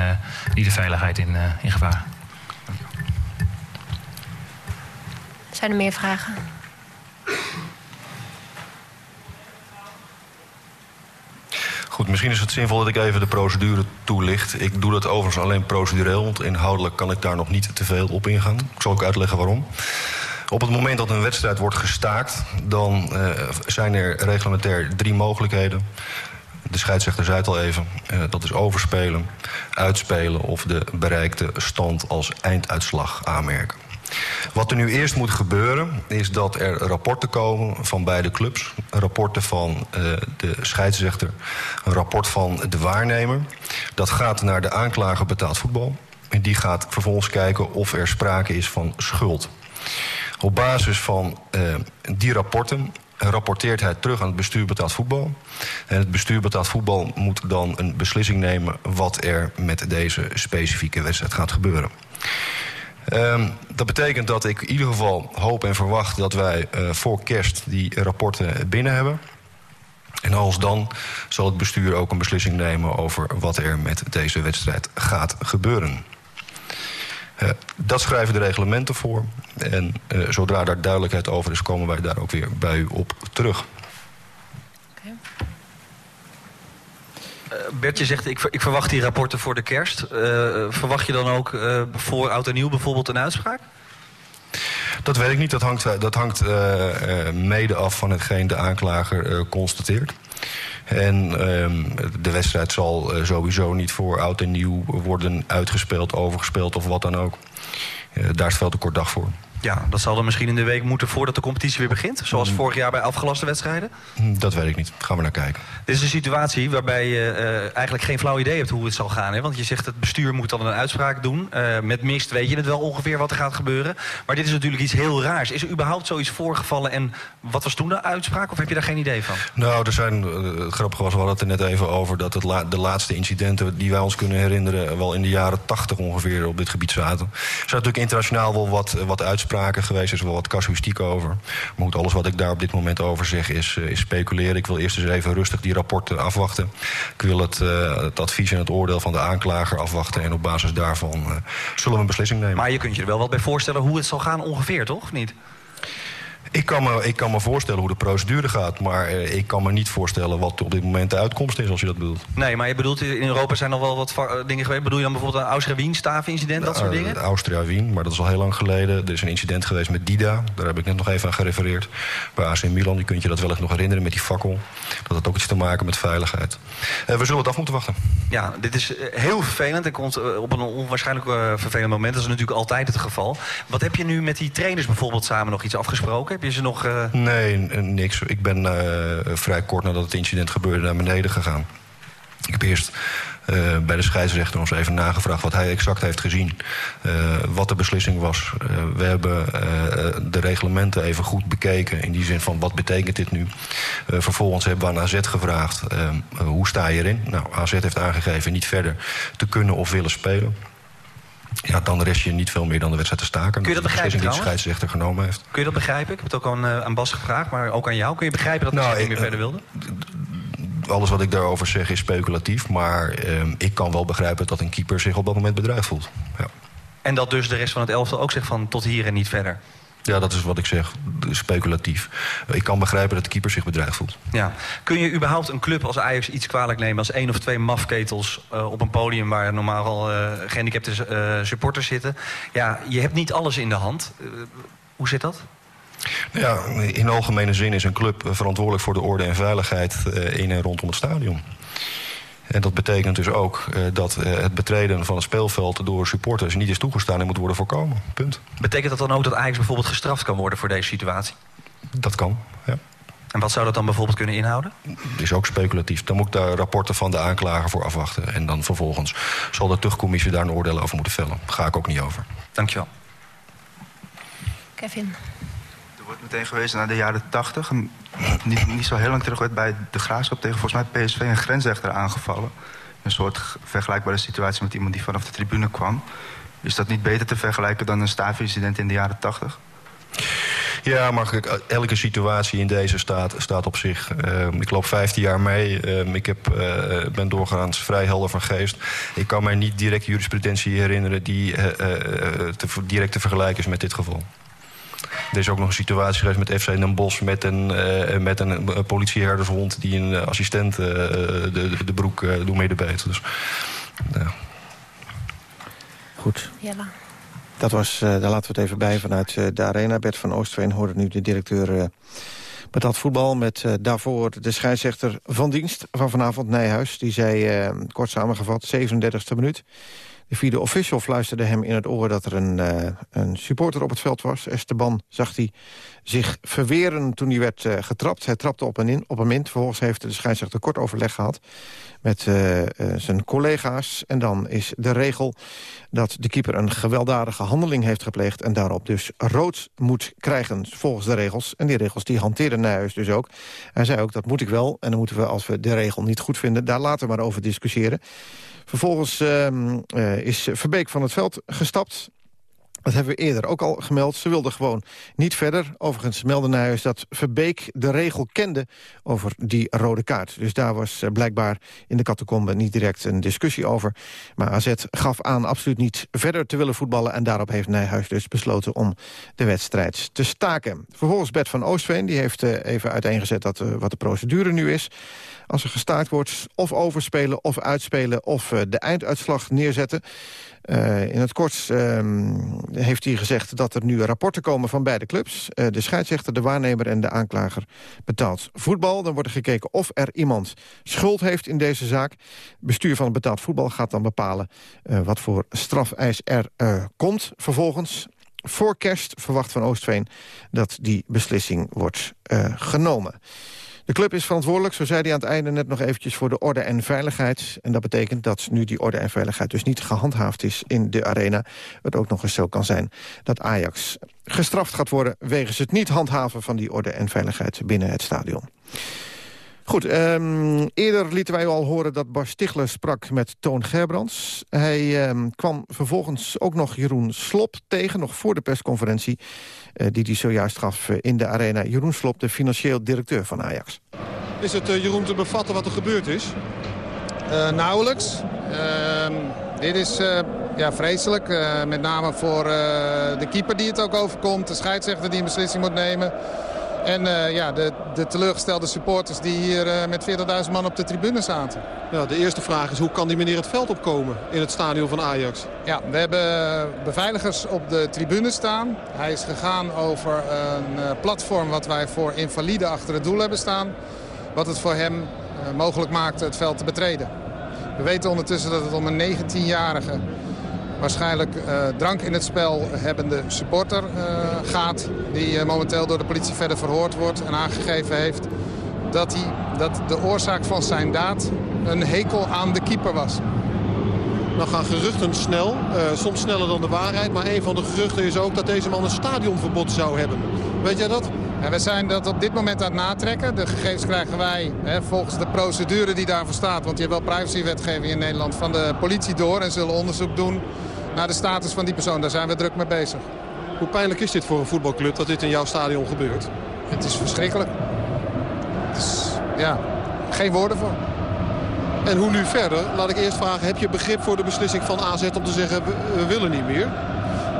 niet de veiligheid in, in gevaar. Zijn er meer vragen? Goed, misschien is het zinvol dat ik even de procedure toelicht. Ik doe dat overigens alleen procedureel, want inhoudelijk kan ik daar nog niet te veel op ingaan. Ik zal ook uitleggen waarom. Op het moment dat een wedstrijd wordt gestaakt, dan uh, zijn er reglementair drie mogelijkheden. De scheidsrechter zei het al even. Uh, dat is overspelen, uitspelen of de bereikte stand als einduitslag aanmerken. Wat er nu eerst moet gebeuren, is dat er rapporten komen van beide clubs. Rapporten van uh, de scheidsrechter, een rapport van de waarnemer. Dat gaat naar de aanklager betaald voetbal. En die gaat vervolgens kijken of er sprake is van schuld. Op basis van uh, die rapporten rapporteert hij terug aan het bestuur betaald voetbal. En het bestuur betaald voetbal moet dan een beslissing nemen... wat er met deze specifieke wedstrijd gaat gebeuren. Um, dat betekent dat ik in ieder geval hoop en verwacht... dat wij uh, voor kerst die rapporten binnen hebben. En als dan zal het bestuur ook een beslissing nemen... over wat er met deze wedstrijd gaat gebeuren. Uh, dat schrijven de reglementen voor. En uh, zodra daar duidelijkheid over is, komen wij daar ook weer bij u op terug. Okay. Uh, Bertje zegt, ik, ik, verwacht die rapporten voor de kerst. verwacht je dan ook voor Oud en Nieuw bijvoorbeeld een uitspraak? Dat weet ik niet. Dat hangt, dat hangt mede af van hetgeen de aanklager constateert. En um, de wedstrijd zal sowieso niet voor oud en nieuw worden uitgespeeld, overgespeeld of wat dan ook. Daar is veel te kort dag voor. Ja, dat zal dan misschien in de week moeten voordat de competitie weer begint? Zoals mm. vorig jaar bij afgelaste wedstrijden? Dat weet ik niet. Gaan we naar kijken. Dit is een situatie waarbij je uh, eigenlijk geen flauw idee hebt hoe het zal gaan. Hè? Want je zegt het bestuur moet dan een uitspraak doen. Uh, met mist weet je het wel ongeveer wat er gaat gebeuren. Maar dit is natuurlijk iets heel raars. Is er überhaupt zoiets voorgevallen en wat was toen de uitspraak? Of heb je daar geen idee van? Nou, er zijn, uh, het grappige was, we hadden het er net even over... dat het la de laatste incidenten die wij ons kunnen herinneren... wel in de jaren tachtig ongeveer op dit gebied zaten. Er zijn natuurlijk internationaal wel wat, wat uitspraken geweest. Er is wel wat casuïstiek over. Maar goed, alles wat ik daar op dit moment over zeg is, is speculeren. Ik wil eerst eens even rustig die rapporten afwachten. Ik wil het, uh, het advies en het oordeel van de aanklager afwachten. En op basis daarvan uh, zullen we een beslissing nemen. Maar je kunt je er wel wat bij voorstellen hoe het zal gaan ongeveer, toch? Niet? Ik kan, me, ik kan me voorstellen hoe de procedure gaat... maar uh, ik kan me niet voorstellen wat op dit moment de uitkomst is, als je dat bedoelt. Nee, maar je bedoelt, in Europa zijn nog wel wat dingen geweest. Bedoel je dan bijvoorbeeld een Austria-Wien stavenincident, dat soort dingen? Austria-Wien, maar dat is al heel lang geleden. Er is een incident geweest met Dida, daar heb ik net nog even aan gerefereerd. Bij AC Milan, je kunt je dat wellicht nog herinneren met die fakkel. Dat had ook iets te maken met veiligheid. Uh, we zullen het af moeten wachten. Ja, dit is heel vervelend en komt op een onwaarschijnlijk vervelend moment. Dat is natuurlijk altijd het geval. Wat heb je nu met die trainers bijvoorbeeld samen nog iets afgesproken? Nog... Uh... Nee, niks. Ik ben uh, vrij kort nadat het incident gebeurde naar beneden gegaan. Ik heb eerst uh, bij de scheidsrechter ons even nagevraagd wat hij exact heeft gezien. Wat de beslissing was. We hebben de reglementen even goed bekeken. In die zin van wat betekent dit nu. vervolgens hebben we aan AZ gevraagd hoe sta je erin. Nou, AZ heeft aangegeven niet verder te kunnen of willen spelen. Ja, dan rest je niet veel meer dan de wedstrijd te staken. Kun je dat begrijpen die de scheidsrechter genomen heeft. Kun je dat begrijpen? Ik heb het ook aan, uh, aan Bas gevraagd, maar ook aan jou. Kun je begrijpen dat nou, hij niet meer uh, verder wilde? Alles wat ik daarover zeg is speculatief. Maar uh, ik kan wel begrijpen dat een keeper zich op dat moment bedreigd voelt. Ja. En dat dus de rest van het elftal ook zegt van tot hier en niet verder? Ja, dat is wat ik zeg, speculatief. Ik kan begrijpen dat de keeper zich bedreigd voelt. Ja. Kun je überhaupt een club als Ajax iets kwalijk nemen... als één of twee mafketels uh, op een podium... waar normaal al uh, gehandicapte uh, supporters zitten? Ja, je hebt niet alles in de hand. hoe zit dat? Ja, in algemene zin is een club verantwoordelijk voor de orde en veiligheid... in en rondom het stadion. En dat betekent dus ook uh, dat uh, het betreden van het speelveld door supporters niet is toegestaan en moet worden voorkomen. Punt. Betekent dat dan ook dat Ajax bijvoorbeeld gestraft kan worden voor deze situatie? Dat kan, ja. En wat zou dat dan bijvoorbeeld kunnen inhouden? Dat is ook speculatief. Dan moet ik daar rapporten van de aanklager voor afwachten. En dan vervolgens zal de tuchtcommissie daar een oordeel over moeten vellen. Daar ga ik ook niet over. Dankjewel. Kevin. Er wordt meteen gewezen naar de jaren 80. Niet, niet zo heel lang terug werd bij de Graafschap tegen volgens mij PSV een grensrechter aangevallen. Een soort vergelijkbare situatie met iemand die vanaf de tribune kwam. Is dat niet beter te vergelijken dan een staafincident in de jaren 80? Ja, maar elke situatie in deze staat staat op zich. Uh, ik loop 15 jaar mee. Uh, ik heb, uh, ben doorgaans vrij helder van geest. Ik kan mij niet direct jurisprudentie herinneren... die te, direct te vergelijken is met dit geval. Er is ook nog een situatie geweest met FC Den Bosch... met een, uh, met een, politieherdershond die een assistent uh, de, de, de, broek uh, door midden beet. Dus, Goed. Jella. Dat was, daar laten we het even bij vanuit de arena. Bert van Oostveen hoorde nu de directeur betaald voetbal... met daarvoor de scheidsrechter van dienst van vanavond, Nijhuis. Die zei, kort samengevat, 37e minuut... De vierde official fluisterde hem in het oor dat er een, uh, een supporter op het veld was. Esteban zag hij zich verweren toen hij werd uh, getrapt. Hij trapte op, een in, op hem in. Vervolgens heeft de scheidsrechter kort overleg gehad met uh, zijn collega's. En dan is de regel dat de keeper een gewelddadige handeling heeft gepleegd... en daarop dus rood moet krijgen volgens de regels. En die regels die hanteerde Nijhuis dus ook. Hij zei ook, dat moet ik wel. En dan moeten we, als we de regel niet goed vinden... daar later maar over discussiëren. Vervolgens uh, is Verbeek van het veld gestapt. Dat hebben we eerder ook al gemeld. Ze wilden gewoon niet verder. Overigens meldde Nijhuis dat Verbeek de regel kende over die rode kaart. Dus daar was eh, blijkbaar in de catacombe niet direct een discussie over. Maar AZ gaf aan absoluut niet verder te willen voetballen... en daarop heeft Nijhuis dus besloten om de wedstrijd te staken. Vervolgens Bert van Oostveen die heeft even uiteengezet dat, wat de procedure nu is als er gestaakt wordt, of overspelen of uitspelen... of de einduitslag neerzetten. Uh, in het kort uh, heeft hij gezegd dat er nu rapporten komen van beide clubs. Uh, de scheidsrechter, de waarnemer en de aanklager betaald voetbal. Dan wordt er gekeken of er iemand schuld heeft in deze zaak. Bestuur van het betaald voetbal gaat dan bepalen... wat voor strafeis er komt vervolgens. Voor kerst verwacht Van Oostveen dat die beslissing wordt genomen. De club is verantwoordelijk, zo zei hij aan het einde net nog eventjes... voor de orde en veiligheid. En dat betekent dat nu die orde en veiligheid dus niet gehandhaafd is in de arena. Het ook nog eens zo kan zijn dat Ajax gestraft gaat worden... wegens het niet handhaven van die orde en veiligheid binnen het stadion. Goed, um, eerder lieten wij u al horen dat Bas Stigler sprak met Toon Gerbrands. Hij um, kwam vervolgens ook nog Jeroen Slop tegen, nog voor de persconferentie... Uh, die hij zojuist gaf uh, in de arena. Jeroen Slop, de financieel directeur van Ajax. Is het, uh, Jeroen, te bevatten wat er gebeurd is? nauwelijks. Ehm, dit is ja, vreselijk, met name voor de keeper die het ook overkomt... de scheidsrechter die een beslissing moet nemen... En uh, ja, de, de, teleurgestelde supporters die hier uh, met 40.000 man op de tribune zaten. Ja, de eerste vraag is hoe kan die meneer het veld opkomen in het stadion van Ajax? Ja, we hebben beveiligers op de tribune staan. Hij is gegaan over een uh, platform wat wij voor invaliden achter het doel hebben staan. Wat het voor hem mogelijk maakte het veld te betreden. We weten ondertussen dat het om een 19-jarige waarschijnlijk uh, drank in het spel hebbende supporter uh, gaat. Die uh, momenteel door de politie verder verhoord wordt en aangegeven heeft dat, hij, dat de oorzaak van zijn daad een hekel aan de keeper was. Dan gaan geruchten snel, soms sneller dan de waarheid. Maar een van de geruchten is ook dat deze man een stadionverbod zou hebben. Weet jij dat? Ja, we zijn dat op dit moment aan het natrekken. De gegevens krijgen wij hè, volgens de procedure die daarvoor staat... want je hebt wel privacywetgeving in Nederland van de politie door... en zullen onderzoek doen naar de status van die persoon. Daar zijn we druk mee bezig. Hoe pijnlijk is dit voor een voetbalclub dat dit in jouw stadion gebeurt? Het is verschrikkelijk. Het is, ja, geen woorden voor. En hoe nu verder? Laat ik eerst vragen, heb je begrip voor de beslissing van AZ om te zeggen... we, we willen niet meer?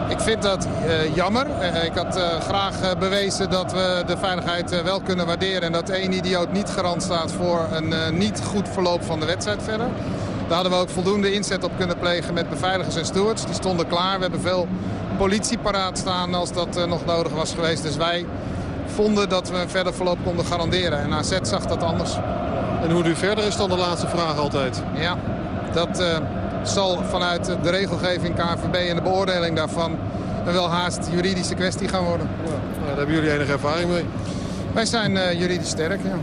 Ik vind dat uh, jammer. Uh, ik had uh, graag bewezen dat we de veiligheid wel kunnen waarderen... en dat één idioot niet garant staat voor een niet goed verloop van de wedstrijd verder. Daar hadden we ook voldoende inzet op kunnen plegen met beveiligers en stewards. Die stonden klaar. We hebben veel politie paraat staan als dat uh, nog nodig was geweest. Dus wij vonden dat we een verder verloop konden garanderen. En AZ zag dat anders. En hoe nu verder is dan de laatste vraag altijd? Ja, dat uh, zal vanuit de regelgeving KNVB en de beoordeling daarvan... een wel haast juridische kwestie gaan worden. Ja, daar hebben jullie enige ervaring mee? Wij zijn uh, juridisch sterk, ja.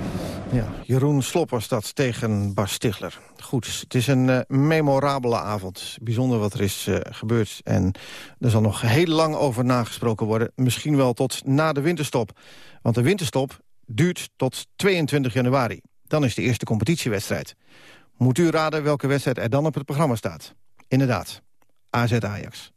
Ja, Jeroen Slop was dat tegen Bas Stigler. Goed, het is een uh, memorabele avond. Bijzonder wat er is uh, gebeurd. En er zal nog heel lang over nagesproken worden. Misschien wel tot na de winterstop. Want de winterstop duurt tot 22 januari. Dan is de eerste competitiewedstrijd. Moet u raden welke wedstrijd er dan op het programma staat? Inderdaad, AZ Ajax.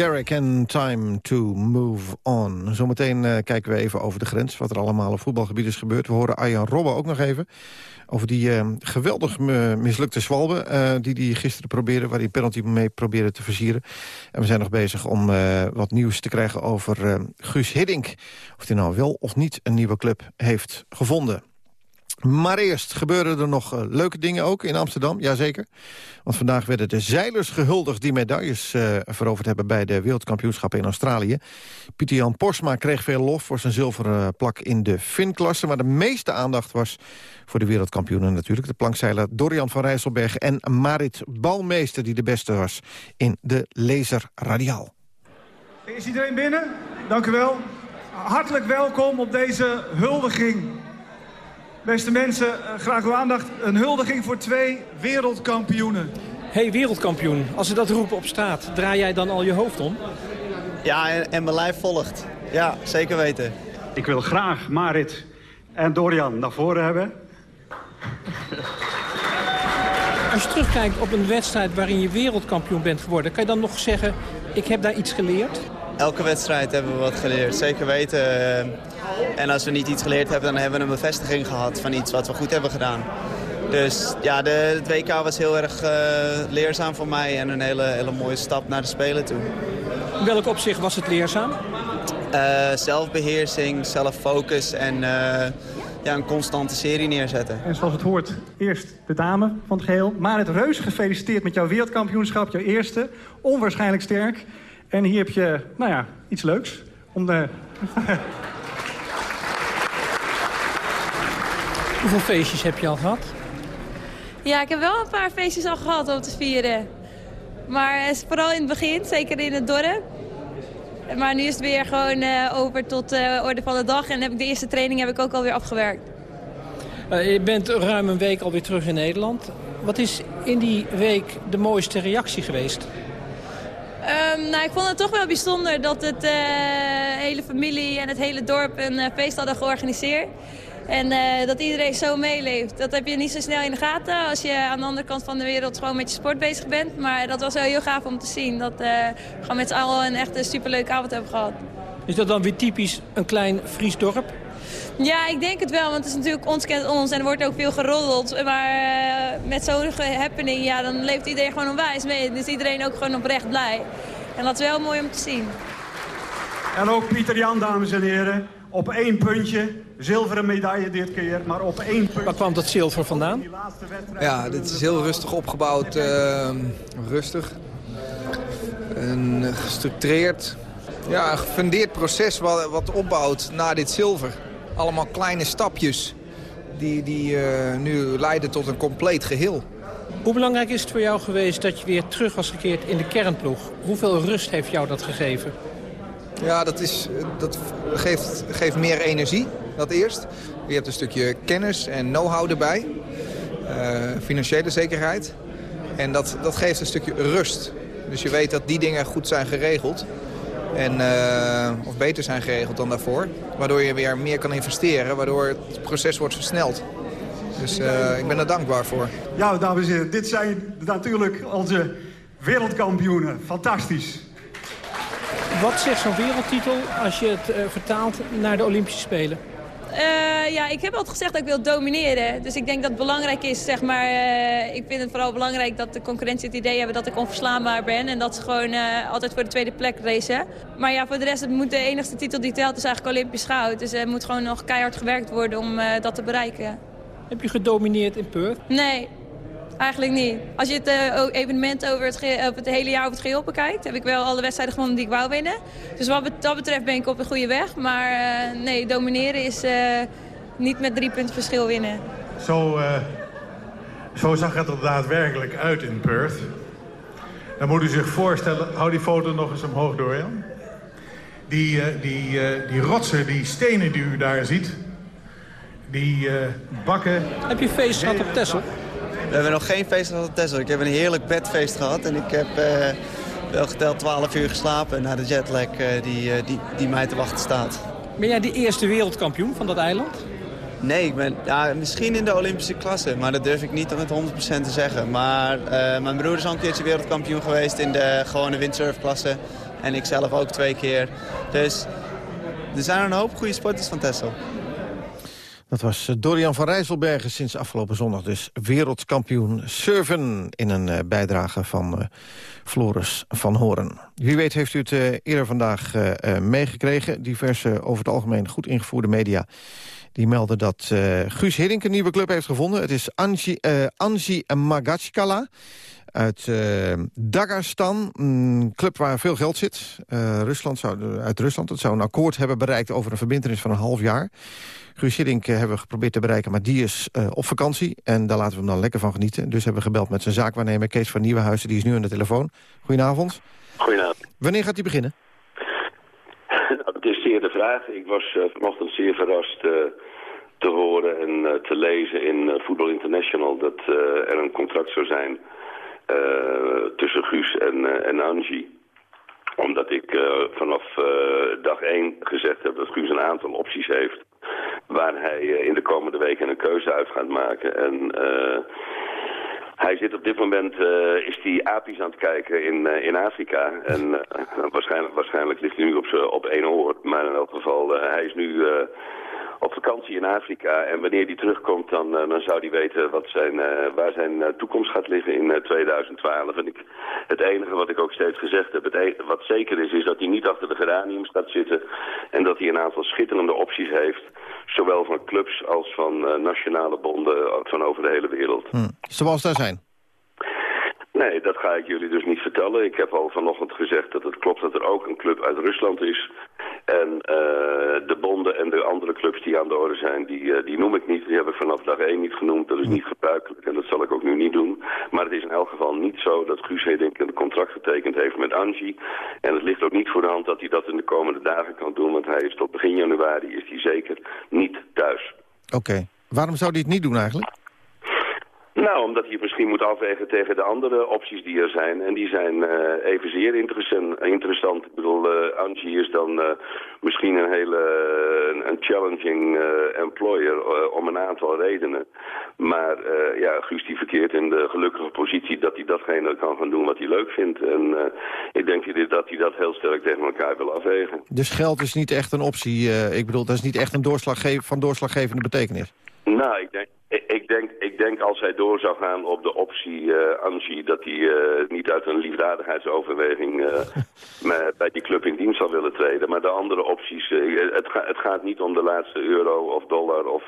Garrick en Time to Move On. Zometeen eh, kijken we even over de grens, wat er allemaal op voetbalgebied is gebeurd. We horen Arjan Robben ook nog even over die eh, geweldig eh, mislukte zwalbe... eh, die hij gisteren probeerde, waar hij penalty mee probeerde te versieren. En we zijn nog bezig om wat nieuws te krijgen over Guus Hiddink. Of hij nou wel of niet een nieuwe club heeft gevonden. Maar eerst gebeuren er nog eh, leuke dingen ook in Amsterdam, jazeker. Want vandaag werden de zeilers gehuldigd die medailles eh, veroverd hebben... bij de wereldkampioenschappen in Australië. Pieter-Jan Porsma kreeg veel lof voor zijn zilveren plak in de finklasse... maar de meeste aandacht was voor de wereldkampioenen natuurlijk. De plankzeiler Dorian van Rijsselberg en Marit Balmeester... die de beste was in de laser radiaal. Is iedereen binnen? Dank u wel. Hartelijk welkom op deze huldiging. Beste mensen, eh, graag uw aandacht. Een huldiging voor twee wereldkampioenen. Hey wereldkampioen, als ze dat roepen op straat, draai jij dan al je hoofd om? Ja, en, en mijn lijf volgt. Ja, zeker weten. Ik wil graag Marit en Dorian naar voren hebben. Als je terugkijkt op een wedstrijd waarin je wereldkampioen bent geworden... kan je dan nog zeggen, ik heb daar iets geleerd? Elke wedstrijd hebben we wat geleerd, zeker weten. Eh, En als we niet iets geleerd hebben, dan hebben we een bevestiging gehad van iets wat we goed hebben gedaan. Dus ja, de, het WK was heel erg eh, leerzaam voor mij en een hele, hele mooie stap naar de Spelen toe. In welk opzicht was het leerzaam? Eh, zelfbeheersing, zelffocus en eh, ja, een constante serie neerzetten. En zoals het hoort, eerst de dame van het geheel. Marit Reus, gefeliciteerd met jouw wereldkampioenschap, jouw eerste. Onwaarschijnlijk sterk. En hier heb je, nou ja, iets leuks. Om de... [LAUGHS] Hoeveel feestjes heb je al gehad? Ja, ik heb wel een paar feestjes al gehad om te vieren. Maar eh, vooral in het begin, zeker in het dorp. Maar nu is het weer gewoon eh, over tot eh, orde van de dag. En heb ik de eerste training heb ik ook alweer afgewerkt. Eh, je bent ruim een week alweer terug in Nederland. Wat is in die week de mooiste reactie geweest? Ehm, nou, ik vond het toch wel bijzonder dat het eh, hele familie en het hele dorp een eh, feest hadden georganiseerd. En eh, dat iedereen zo meeleeft. Dat heb je niet zo snel in de gaten als je aan de andere kant van de wereld gewoon met je sport bezig bent. Maar dat was wel heel gaaf om te zien. Dat we gewoon met z'n allen een echt een superleuke avond hebben gehad. Is dat dan weer typisch een klein Fries dorp? Ja, ik denk het wel, want het is natuurlijk ons kent ons en er wordt ook veel geroddeld. Maar met zo'n happening, ja, dan leeft iedereen gewoon onwijs mee. Dan is iedereen ook gewoon oprecht blij. En dat is wel mooi om te zien. En ook Pieter Jan, dames en heren. Op één puntje. Zilveren medaille dit keer, maar op één puntje. Waar kwam dat zilver vandaan? Ja, dit is heel rustig opgebouwd. eh, rustig. Een gestructureerd, ja, een gefundeerd proces wat, wat opbouwt naar dit zilver. Allemaal kleine stapjes die, die eh, nu leiden tot een compleet geheel. Hoe belangrijk is het voor jou geweest dat je weer terug was gekeerd in de kernploeg? Hoeveel rust heeft jou dat gegeven? Ja, dat, is, dat geeft, geeft meer energie, dat eerst. Je hebt een stukje kennis en know-how erbij. Eh, financiële zekerheid. En dat, dat geeft een stukje rust. Dus je weet dat die dingen goed zijn geregeld. En, eh, of beter zijn geregeld dan daarvoor. Waardoor je weer meer kan investeren. Waardoor het proces wordt versneld. Dus eh, ik ben er dankbaar voor. Ja, dames en heren, dit zijn natuurlijk onze wereldkampioenen. Fantastisch. Wat zegt zo'n wereldtitel als je het eh, vertaalt naar de Olympische Spelen? Eh, ja, ik heb altijd gezegd dat ik wil domineren. Dus ik denk dat het belangrijk is, zeg maar... eh, ik vind het vooral belangrijk dat de concurrentie het idee hebben dat ik onverslaanbaar ben. En dat ze gewoon eh, altijd voor de tweede plek racen. Maar ja, voor de rest, het moet de enigste titel die telt is eigenlijk Olympisch goud. Dus er moet gewoon nog keihard gewerkt worden om eh, dat te bereiken. Heb je gedomineerd in Perth? Nee, eigenlijk niet. Als je het eh, evenement over het, over het hele jaar over het geheel bekijkt... heb ik wel alle wedstrijden gewonnen die ik wou winnen. Dus wat bet- dat betreft ben ik op de goede weg. Maar eh, nee, domineren is eh, niet met drie punten verschil winnen. Zo, eh, zo zag het er daadwerkelijk uit in Perth. Dan moet u zich voorstellen, hou die foto nog eens omhoog door, Jan. Die, eh, die, eh, die rotsen, die stenen die u daar ziet, die eh, bakken... Heb je feest gehad op Texel? We hebben nog geen feest gehad op Texel. Ik heb een heerlijk bedfeest gehad en ik heb eh, wel geteld 12 uur geslapen na de jetlag eh, die, eh, die, die mij te wachten staat. Ben jij de eerste wereldkampioen van dat eiland? Nee, ik ben ja, misschien in de Olympische klasse, maar dat durf ik niet met 100% te zeggen. Maar eh, mijn broer is al een keertje wereldkampioen geweest in de gewone windsurfklasse. En ik zelf ook twee keer. Dus er zijn een hoop goede sporters van Texel. Dat was eh, Dorian van Rijsselbergen sinds afgelopen zondag dus wereldkampioen surfen... in een eh, bijdrage van eh, Floris van Horen. Wie weet heeft u het eerder vandaag meegekregen. Diverse over het algemeen goed ingevoerde media... die melden dat eh, Guus Hiddink een nieuwe club heeft gevonden. Het is Anji, eh Anji Magachkala uit eh Dagestan. Een club waar veel geld zit. Eh, Rusland zou, uit Rusland. Het zou een akkoord hebben bereikt over een verbindenis van een half jaar. Guus Hiddink hebben we geprobeerd te bereiken, maar die is op vakantie. En daar laten we hem dan lekker van genieten. Dus hebben we gebeld met zijn zaakwaarnemer Kees van Nieuwenhuizen. Die is nu aan de telefoon. Goedenavond. Goedenavond. Wanneer gaat hij beginnen? Het is zeer de vraag. Ik was eh, vanochtend zeer verrast eh, te horen en eh, te lezen in Football International dat er een contract zou zijn tussen Guus en, en Angie. Omdat ik vanaf dag 1 gezegd heb dat Guus een aantal opties heeft waar hij in de komende weken een keuze uit gaat maken. En hij zit op dit moment, eh, is hij apies aan het kijken in, eh, in Afrika. En eh, [LAUGHS] waarschijnlijk, waarschijnlijk ligt hij nu op, op één oor. Maar in elk geval, hij is nu op vakantie in Afrika. En wanneer hij terugkomt, dan, eh, dan zou hij weten wat zijn, eh, waar zijn eh, toekomst gaat liggen in eh, 2012. En ik, het enige wat ik ook steeds gezegd heb, het e- wat zeker is, is dat hij niet achter de geraniums gaat zitten. En dat hij een aantal schitterende opties heeft. Zowel van clubs als van nationale bonden van over de hele wereld. Hm. Zoals daar zijn. Nee, dat ga ik jullie dus niet vertellen. Ik heb al vanochtend gezegd dat het klopt dat er ook een club uit Rusland is. En eh, de bonden en de andere clubs die aan de orde zijn, die, eh, die noem ik niet. Die heb ik vanaf dag 1 niet genoemd. Dat is niet gebruikelijk en dat zal ik ook nu niet doen. Maar het is in elk geval niet zo dat Guus Hiddink een contract getekend heeft met Angie. En het ligt ook niet voor de hand dat hij dat in de komende dagen kan doen. Want hij is tot begin januari is hij zeker niet thuis. Oké. Waarom zou hij het niet doen eigenlijk? Nou, omdat hij misschien moet afwegen tegen de andere opties die er zijn. En die zijn eh, evenzeer interessant. Ik bedoel, eh, Angie is dan eh, misschien een hele een, challenging employer om een aantal redenen. Maar ja, Guus die verkeert in de gelukkige positie dat hij datgene kan gaan doen wat hij leuk vindt. En ik denk dat hij dat heel sterk tegen elkaar wil afwegen. Dus geld is niet echt een optie. ik bedoel, dat is niet echt een van doorslaggevende betekenis. Nou, ik denk, ik, denk, ik denk als hij door zou gaan op de optie eh, Angie... dat hij eh, niet uit een liefdadigheidsoverweging eh, [LAUGHS] bij die club in dienst zal willen treden. Maar de andere opties, het, ga- het gaat niet om de laatste euro of dollar... of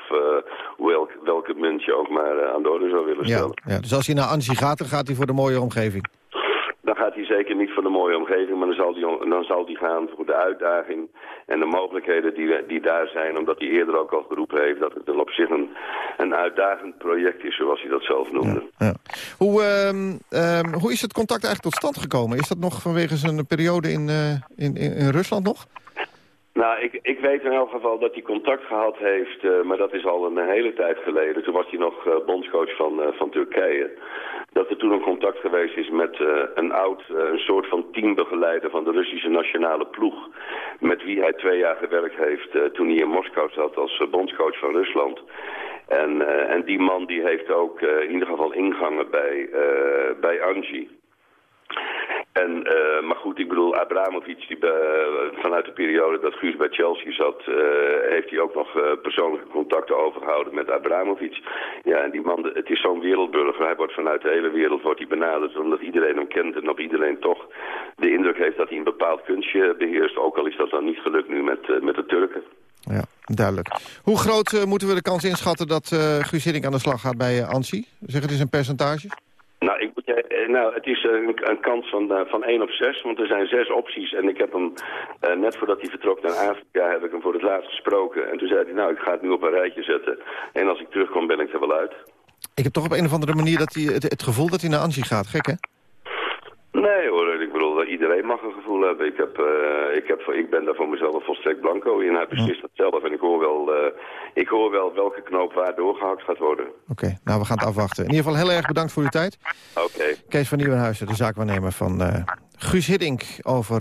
welk, welke munt je ook maar aan de orde zou willen Ja, stellen. ja. Dus als hij naar Angie gaat, dan gaat hij voor de mooie omgeving. Dan gaat hij zeker niet voor de mooie omgeving, maar dan zal hij, dan gaan voor de uitdaging en de mogelijkheden die, die daar zijn. Omdat hij eerder ook al geroepen heeft dat het dan op zich een, een uitdagend project is, zoals hij dat zelf noemde. Hoe, ehm, ehm, hoe is het contact eigenlijk tot stand gekomen? Is dat nog vanwege zijn periode in, eh, in, in, in Rusland nog? Nou, ik, ik weet in elk geval dat hij contact gehad heeft, eh, maar dat is al een hele tijd geleden. Toen was hij nog eh, bondscoach van, eh, van Turkije. Dat er toen een contact geweest is met een oud, een soort van teambegeleider van de Russische nationale ploeg. Met wie hij twee jaar gewerkt heeft toen hij in Moskou zat als bondscoach van Rusland. En, en die man die heeft ook in ieder geval ingangen bij, bij Angie. En, eh, maar goed, ik bedoel, Abramovic, die, bij- vanuit de periode dat Guus bij Chelsea zat, eh, heeft hij ook nog eh, persoonlijke contacten overgehouden met Abramovic. Ja, en die man, het is zo'n wereldburger. Hij wordt vanuit de hele wereld wordt hij benaderd, omdat iedereen hem kent en op iedereen toch de indruk heeft dat hij een bepaald kunstje beheerst. Ook al is dat dan niet gelukt nu met, eh, met de Turken. Ja, duidelijk. Hoe groot eh, moeten we de kans inschatten dat eh Guus Hiddink aan de slag gaat bij Ansi? Zeg het eens een percentage. Nou, ik, eh, nou het is een, een kans van, eh, van 1 op 6, want er zijn zes opties. En ik heb hem, eh, net voordat hij vertrok naar Afrika, heb ik hem voor het laatst gesproken. En toen zei hij, nou, ik ga het nu op een rijtje zetten. En als ik terugkom, ben ik er wel uit. Ik heb toch op een of andere manier dat hij, het, het gevoel dat hij naar Ansi gaat. Gek, hè? Nee hoor, ik eh, iedereen mag een gevoel hebben. Ik, heb, eh, ik, heb, ik ben daar voor mezelf volstrekt blanco in. Hij beslist dat zelf. En ik hoor, wel, eh, ik hoor wel welke knoop waar doorgehakt gaat worden. Oké, nou, we gaan het afwachten. In ieder geval heel erg bedankt voor uw tijd. Oké. Kees van Nieuwenhuizen, de zaakwaarnemer van eh, Guus Hiddink... over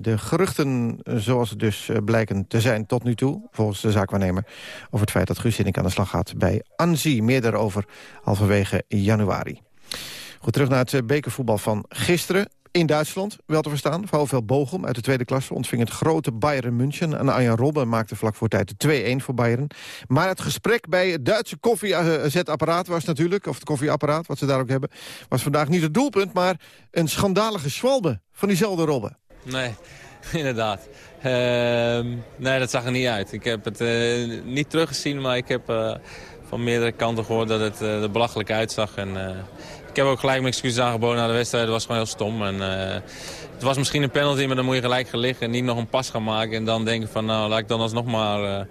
de geruchten zoals het dus blijken te zijn tot nu toe... volgens de zaakwaarnemer, over het feit dat Guus Hiddink aan de slag gaat bij ANZI. Meer daarover halverwege januari. Goed, terug naar het bekervoetbal van gisteren. In Duitsland, wel te verstaan, VfL Bochum uit de tweede klasse... ontving het grote Bayern München. En Arjan Robben maakte vlak voor tijd de 2-1 voor Bayern. Maar het gesprek bij het Duitse koffiezetapparaat was natuurlijk... of het koffieapparaat, wat ze daar ook hebben... was vandaag niet het doelpunt, maar een schandalige schwalbe van diezelfde Robben. Nee, [LAUGHS] inderdaad. Ehm, nee, dat zag er niet uit. Ik heb het eh, niet teruggezien, maar ik heb eh, van meerdere kanten gehoord dat het eh, er belachelijk uitzag. En, heb ook gelijk mijn excuses aangeboden na de wedstrijd. Het was gewoon heel stom. En, eh, het was misschien een penalty, maar dan moet je gelijk gaan liggen en niet nog een pas gaan maken. En dan denken van, nou, laat ik dan alsnog maar, eh,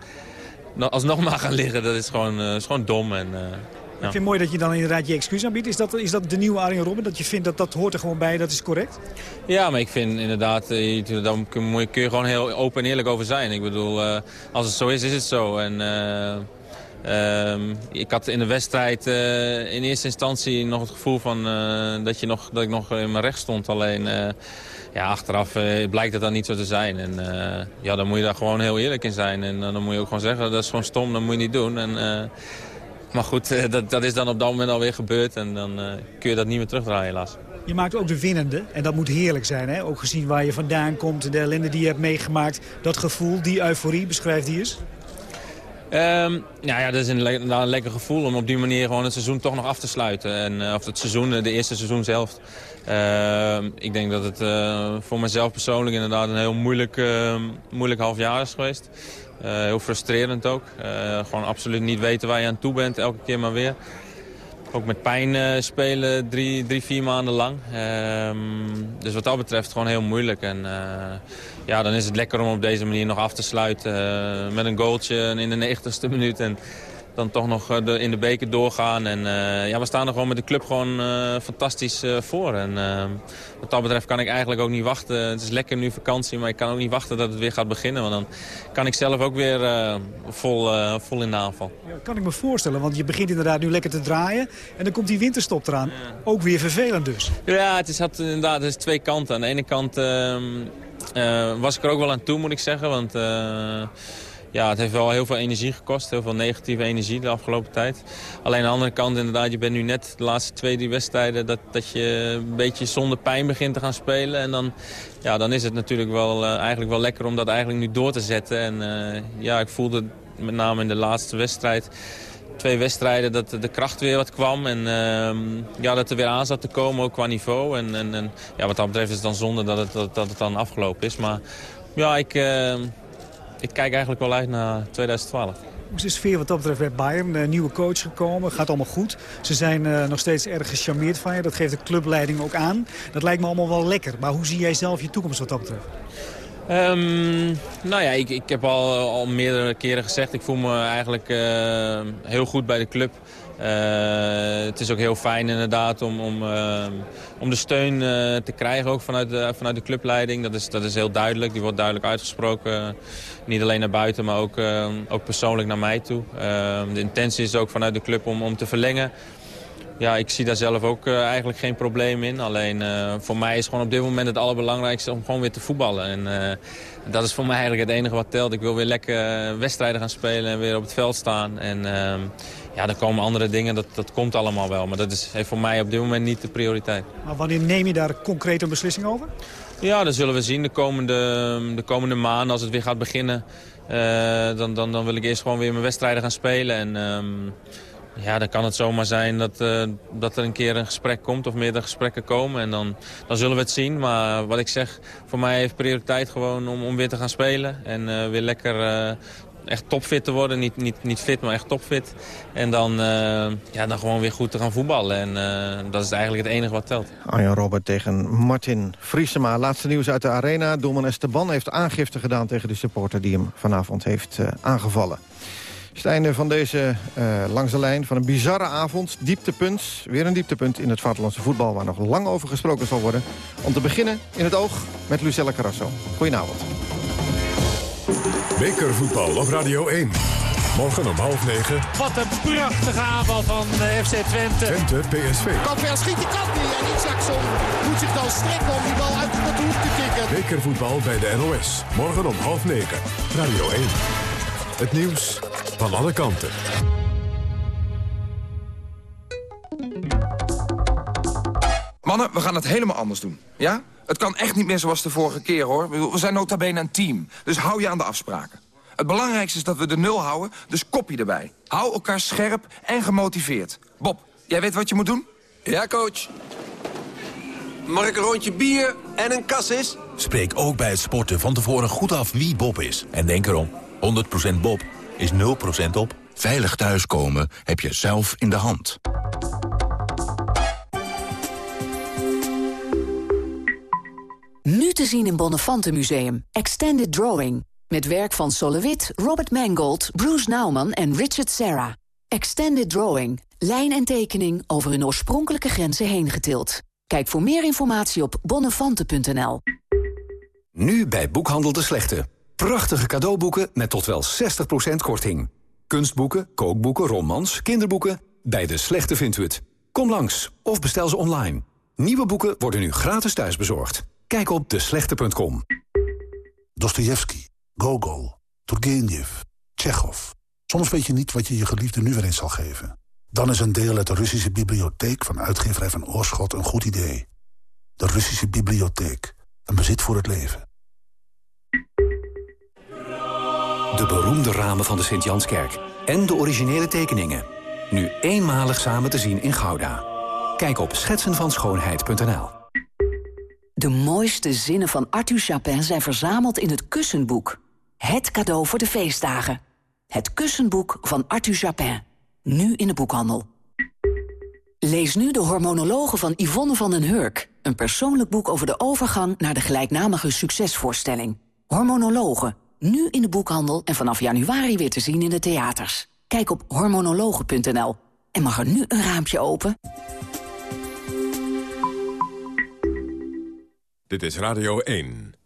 nou, alsnog maar gaan liggen. Dat is gewoon, eh, is gewoon dom. En, eh, Ik vind het mooi dat je dan inderdaad je excuus aanbiedt. Is dat, is dat de nieuwe Arjen Robben? Dat je vindt dat dat hoort er gewoon bij, dat is correct? Ja, maar ik vind inderdaad, daar kun je, kun je gewoon heel open en eerlijk over zijn. Ik bedoel, als het zo is, is het zo. En, ehm, ik had in de wedstrijd eh, in eerste instantie nog het gevoel van, eh, dat, je nog, dat ik nog in mijn recht stond. Alleen eh, ja, achteraf blijkt het dan niet zo te zijn. En ja, dan moet je daar gewoon heel eerlijk in zijn. En dan moet je ook gewoon zeggen, dat is gewoon stom, dat moet je niet doen. En, maar goed, dat, dat is dan op dat moment alweer gebeurd. En dan kun je dat niet meer terugdraaien helaas. Je maakt ook de winnende en dat moet heerlijk zijn. Hè? Ook gezien waar je vandaan komt, de ellende die je hebt meegemaakt. Dat gevoel, die euforie, beschrijf die eens. Ehm, nou ja, dat is een, een lekker gevoel om op die manier gewoon het seizoen toch nog af te sluiten. En, eh, of het seizoen, eh, de eerste seizoenshelft. Ehm ik denk dat het eh, voor mezelf persoonlijk inderdaad een heel moeilijk, eh, moeilijk half jaar is geweest. Heel frustrerend ook. Gewoon absoluut niet weten waar je aan toe bent, elke keer maar weer. Ook met pijn spelen drie, drie, vier maanden lang. Dus wat dat betreft gewoon heel moeilijk. En ja, dan is het lekker om op deze manier nog af te sluiten. eh, met een goaltje in de 90ste minuut. En dan toch nog eh, de- in de beker doorgaan. En eh, ja, we staan er gewoon met de club gewoon fantastisch voor. En wat dat betreft kan ik eigenlijk ook niet wachten. Het is lekker nu vakantie, maar ik kan ook niet wachten dat het weer gaat beginnen. Want dan kan ik zelf ook weer vol, vol in de aanval. Ja, kan ik me voorstellen, want je begint inderdaad nu lekker te draaien. En dan komt die winterstop eraan. Ook weer vervelend dus. Ja, het is, had inderdaad het is twee kanten. Aan de ene kant eh, was ik er ook wel aan toe, moet ik zeggen. Want eh, ja, het heeft wel heel veel energie gekost. Heel veel negatieve energie de afgelopen tijd. Alleen aan de andere kant, inderdaad, je bent nu net de laatste twee, drie wedstrijden... dat, dat je een beetje zonder pijn begint te gaan spelen. En dan, ja, dan is het natuurlijk wel, eh, eigenlijk wel lekker om dat eigenlijk nu door te zetten. En ja, ik voelde met name in de laatste wedstrijd twee wedstrijden dat de kracht weer wat kwam. En ehm, ja, dat er weer aan zat te komen, ook qua niveau. En, en, en ja, wat dat betreft is het dan zonde dat het, dat, dat het dan afgelopen is. Maar ja, ik, ehm, ik kijk eigenlijk wel uit naar 2012. Hoe is de sfeer wat dat betreft bij Bayern? Een nieuwe coach gekomen, gaat allemaal goed. Ze zijn eh, nog steeds erg gecharmeerd van je. Dat geeft de clubleiding ook aan. Dat lijkt me allemaal wel lekker. Maar hoe zie jij zelf je toekomst wat dat betreft? Ehm, nou ja, ik, ik heb al, al meerdere keren gezegd, ik voel me eigenlijk eh, heel goed bij de club. Eh, het is ook heel fijn inderdaad om, om, eh, om de steun te krijgen ook vanuit de, vanuit de clubleiding. Dat is, dat is heel duidelijk, die wordt duidelijk uitgesproken. Niet alleen naar buiten, maar ook, ook persoonlijk naar mij toe. Eh, de intentie is ook vanuit de club om, om te verlengen. Ja, ik zie daar zelf ook eh, eigenlijk geen probleem in. Alleen eh, voor mij is gewoon op dit moment het allerbelangrijkste om gewoon weer te voetballen. En eh, dat is voor mij eigenlijk het enige wat telt. Ik wil weer lekker wedstrijden gaan spelen en weer op het veld staan. En ehm, ja, dan komen andere dingen, dat, dat komt allemaal wel. Maar dat is, heeft voor mij op dit moment niet de prioriteit. Maar wanneer neem je daar concreet een beslissing over? Ja, dat zullen we zien de komende, de komende maanden als het weer gaat beginnen. dan, dan, dan wil ik eerst gewoon weer mijn wedstrijden gaan spelen. En ehm, ja, dan kan het zomaar zijn dat, eh, dat er een keer een gesprek komt of meerdere gesprekken komen. En dan, dan zullen we het zien. Maar wat ik zeg, voor mij heeft prioriteit gewoon om, om weer te gaan spelen. En eh, weer lekker eh, echt topfit te worden. Niet, niet, niet fit, maar echt topfit. En dan, ja, dan gewoon weer goed te gaan voetballen. En dat is eigenlijk het enige wat telt. Arjan Robert tegen Martin Vriesema. Laatste nieuws uit de arena. Doelman Esteban heeft aangifte gedaan tegen de supporter... die hem vanavond heeft aangevallen. Het is het einde van deze eh, langs de lijn van een bizarre avond. Dieptepunt, weer een dieptepunt in het vaderlandse voetbal... waar nog lang over gesproken zal worden. Om te beginnen in het oog met Lucella Carrasso. Goedenavond. Bekervoetbal op Radio 1. Morgen om half negen. Wat een prachtige aanval van eh, FC Twente. Twente PSV. Kan ver schiet, die kan niet. En Isaacson moet zich dan strekken om die bal uit de hoek te tikken. Bekervoetbal bij de NOS. Morgen om half negen. Radio 1. Het nieuws van alle kanten. Mannen, we gaan het helemaal anders doen. Ja? Het kan echt niet meer zoals de vorige keer, hoor. We zijn nota bene een team. Dus hou je aan de afspraken. Het belangrijkste is dat we de nul houden, dus kopie erbij. Hou elkaar scherp en gemotiveerd. Bob, jij weet wat je moet doen? Ja, coach. Mag ik een rondje bier en een kassis? Spreek ook bij het sporten van tevoren goed af wie Bob is. En denk erom, 100% Bob is 0% op. Veilig thuiskomen heb je zelf in de hand. Nu te zien in Bonnefante Museum. Extended Drawing. Met werk van Solowit, Robert Mangold, Bruce Nauman en Richard Serra. Extended Drawing. Lijn en tekening over hun oorspronkelijke grenzen heen getild. Kijk voor meer informatie op bonnefante.nl. Nu bij Boekhandel de Slechte. Prachtige cadeauboeken met tot wel 60% korting. Kunstboeken, kookboeken, romans, kinderboeken. Bij de Slechte vindt u het. Kom langs of bestel ze online. Nieuwe boeken worden nu gratis thuisbezorgd. Kijk op deslechte.com. Dostoevsky, Gogol, Turgenev, Tsjechov. Soms weet je niet wat je je geliefde nu weer eens zal geven. Dan is een deel uit de Russische bibliotheek van uitgeverij van Oorschot een goed idee. De Russische bibliotheek. Een bezit voor het leven. De beroemde ramen van de Sint-Janskerk. En de originele tekeningen. Nu eenmalig samen te zien in Gouda. Kijk op schetsenvanschoonheid.nl De mooiste zinnen van Arthur Chapin zijn verzameld in het Kussenboek. Het cadeau voor de feestdagen. Het Kussenboek van Arthur Chapin. Nu in de boekhandel. Lees nu de hormonologen van Yvonne van den Hurk. Een persoonlijk boek over de overgang naar de gelijknamige succesvoorstelling. Hormonologen. Nu in de boekhandel en vanaf januari weer te zien in de theaters. Kijk op hormonologen.nl. En mag er nu een raampje open? Dit is Radio 1.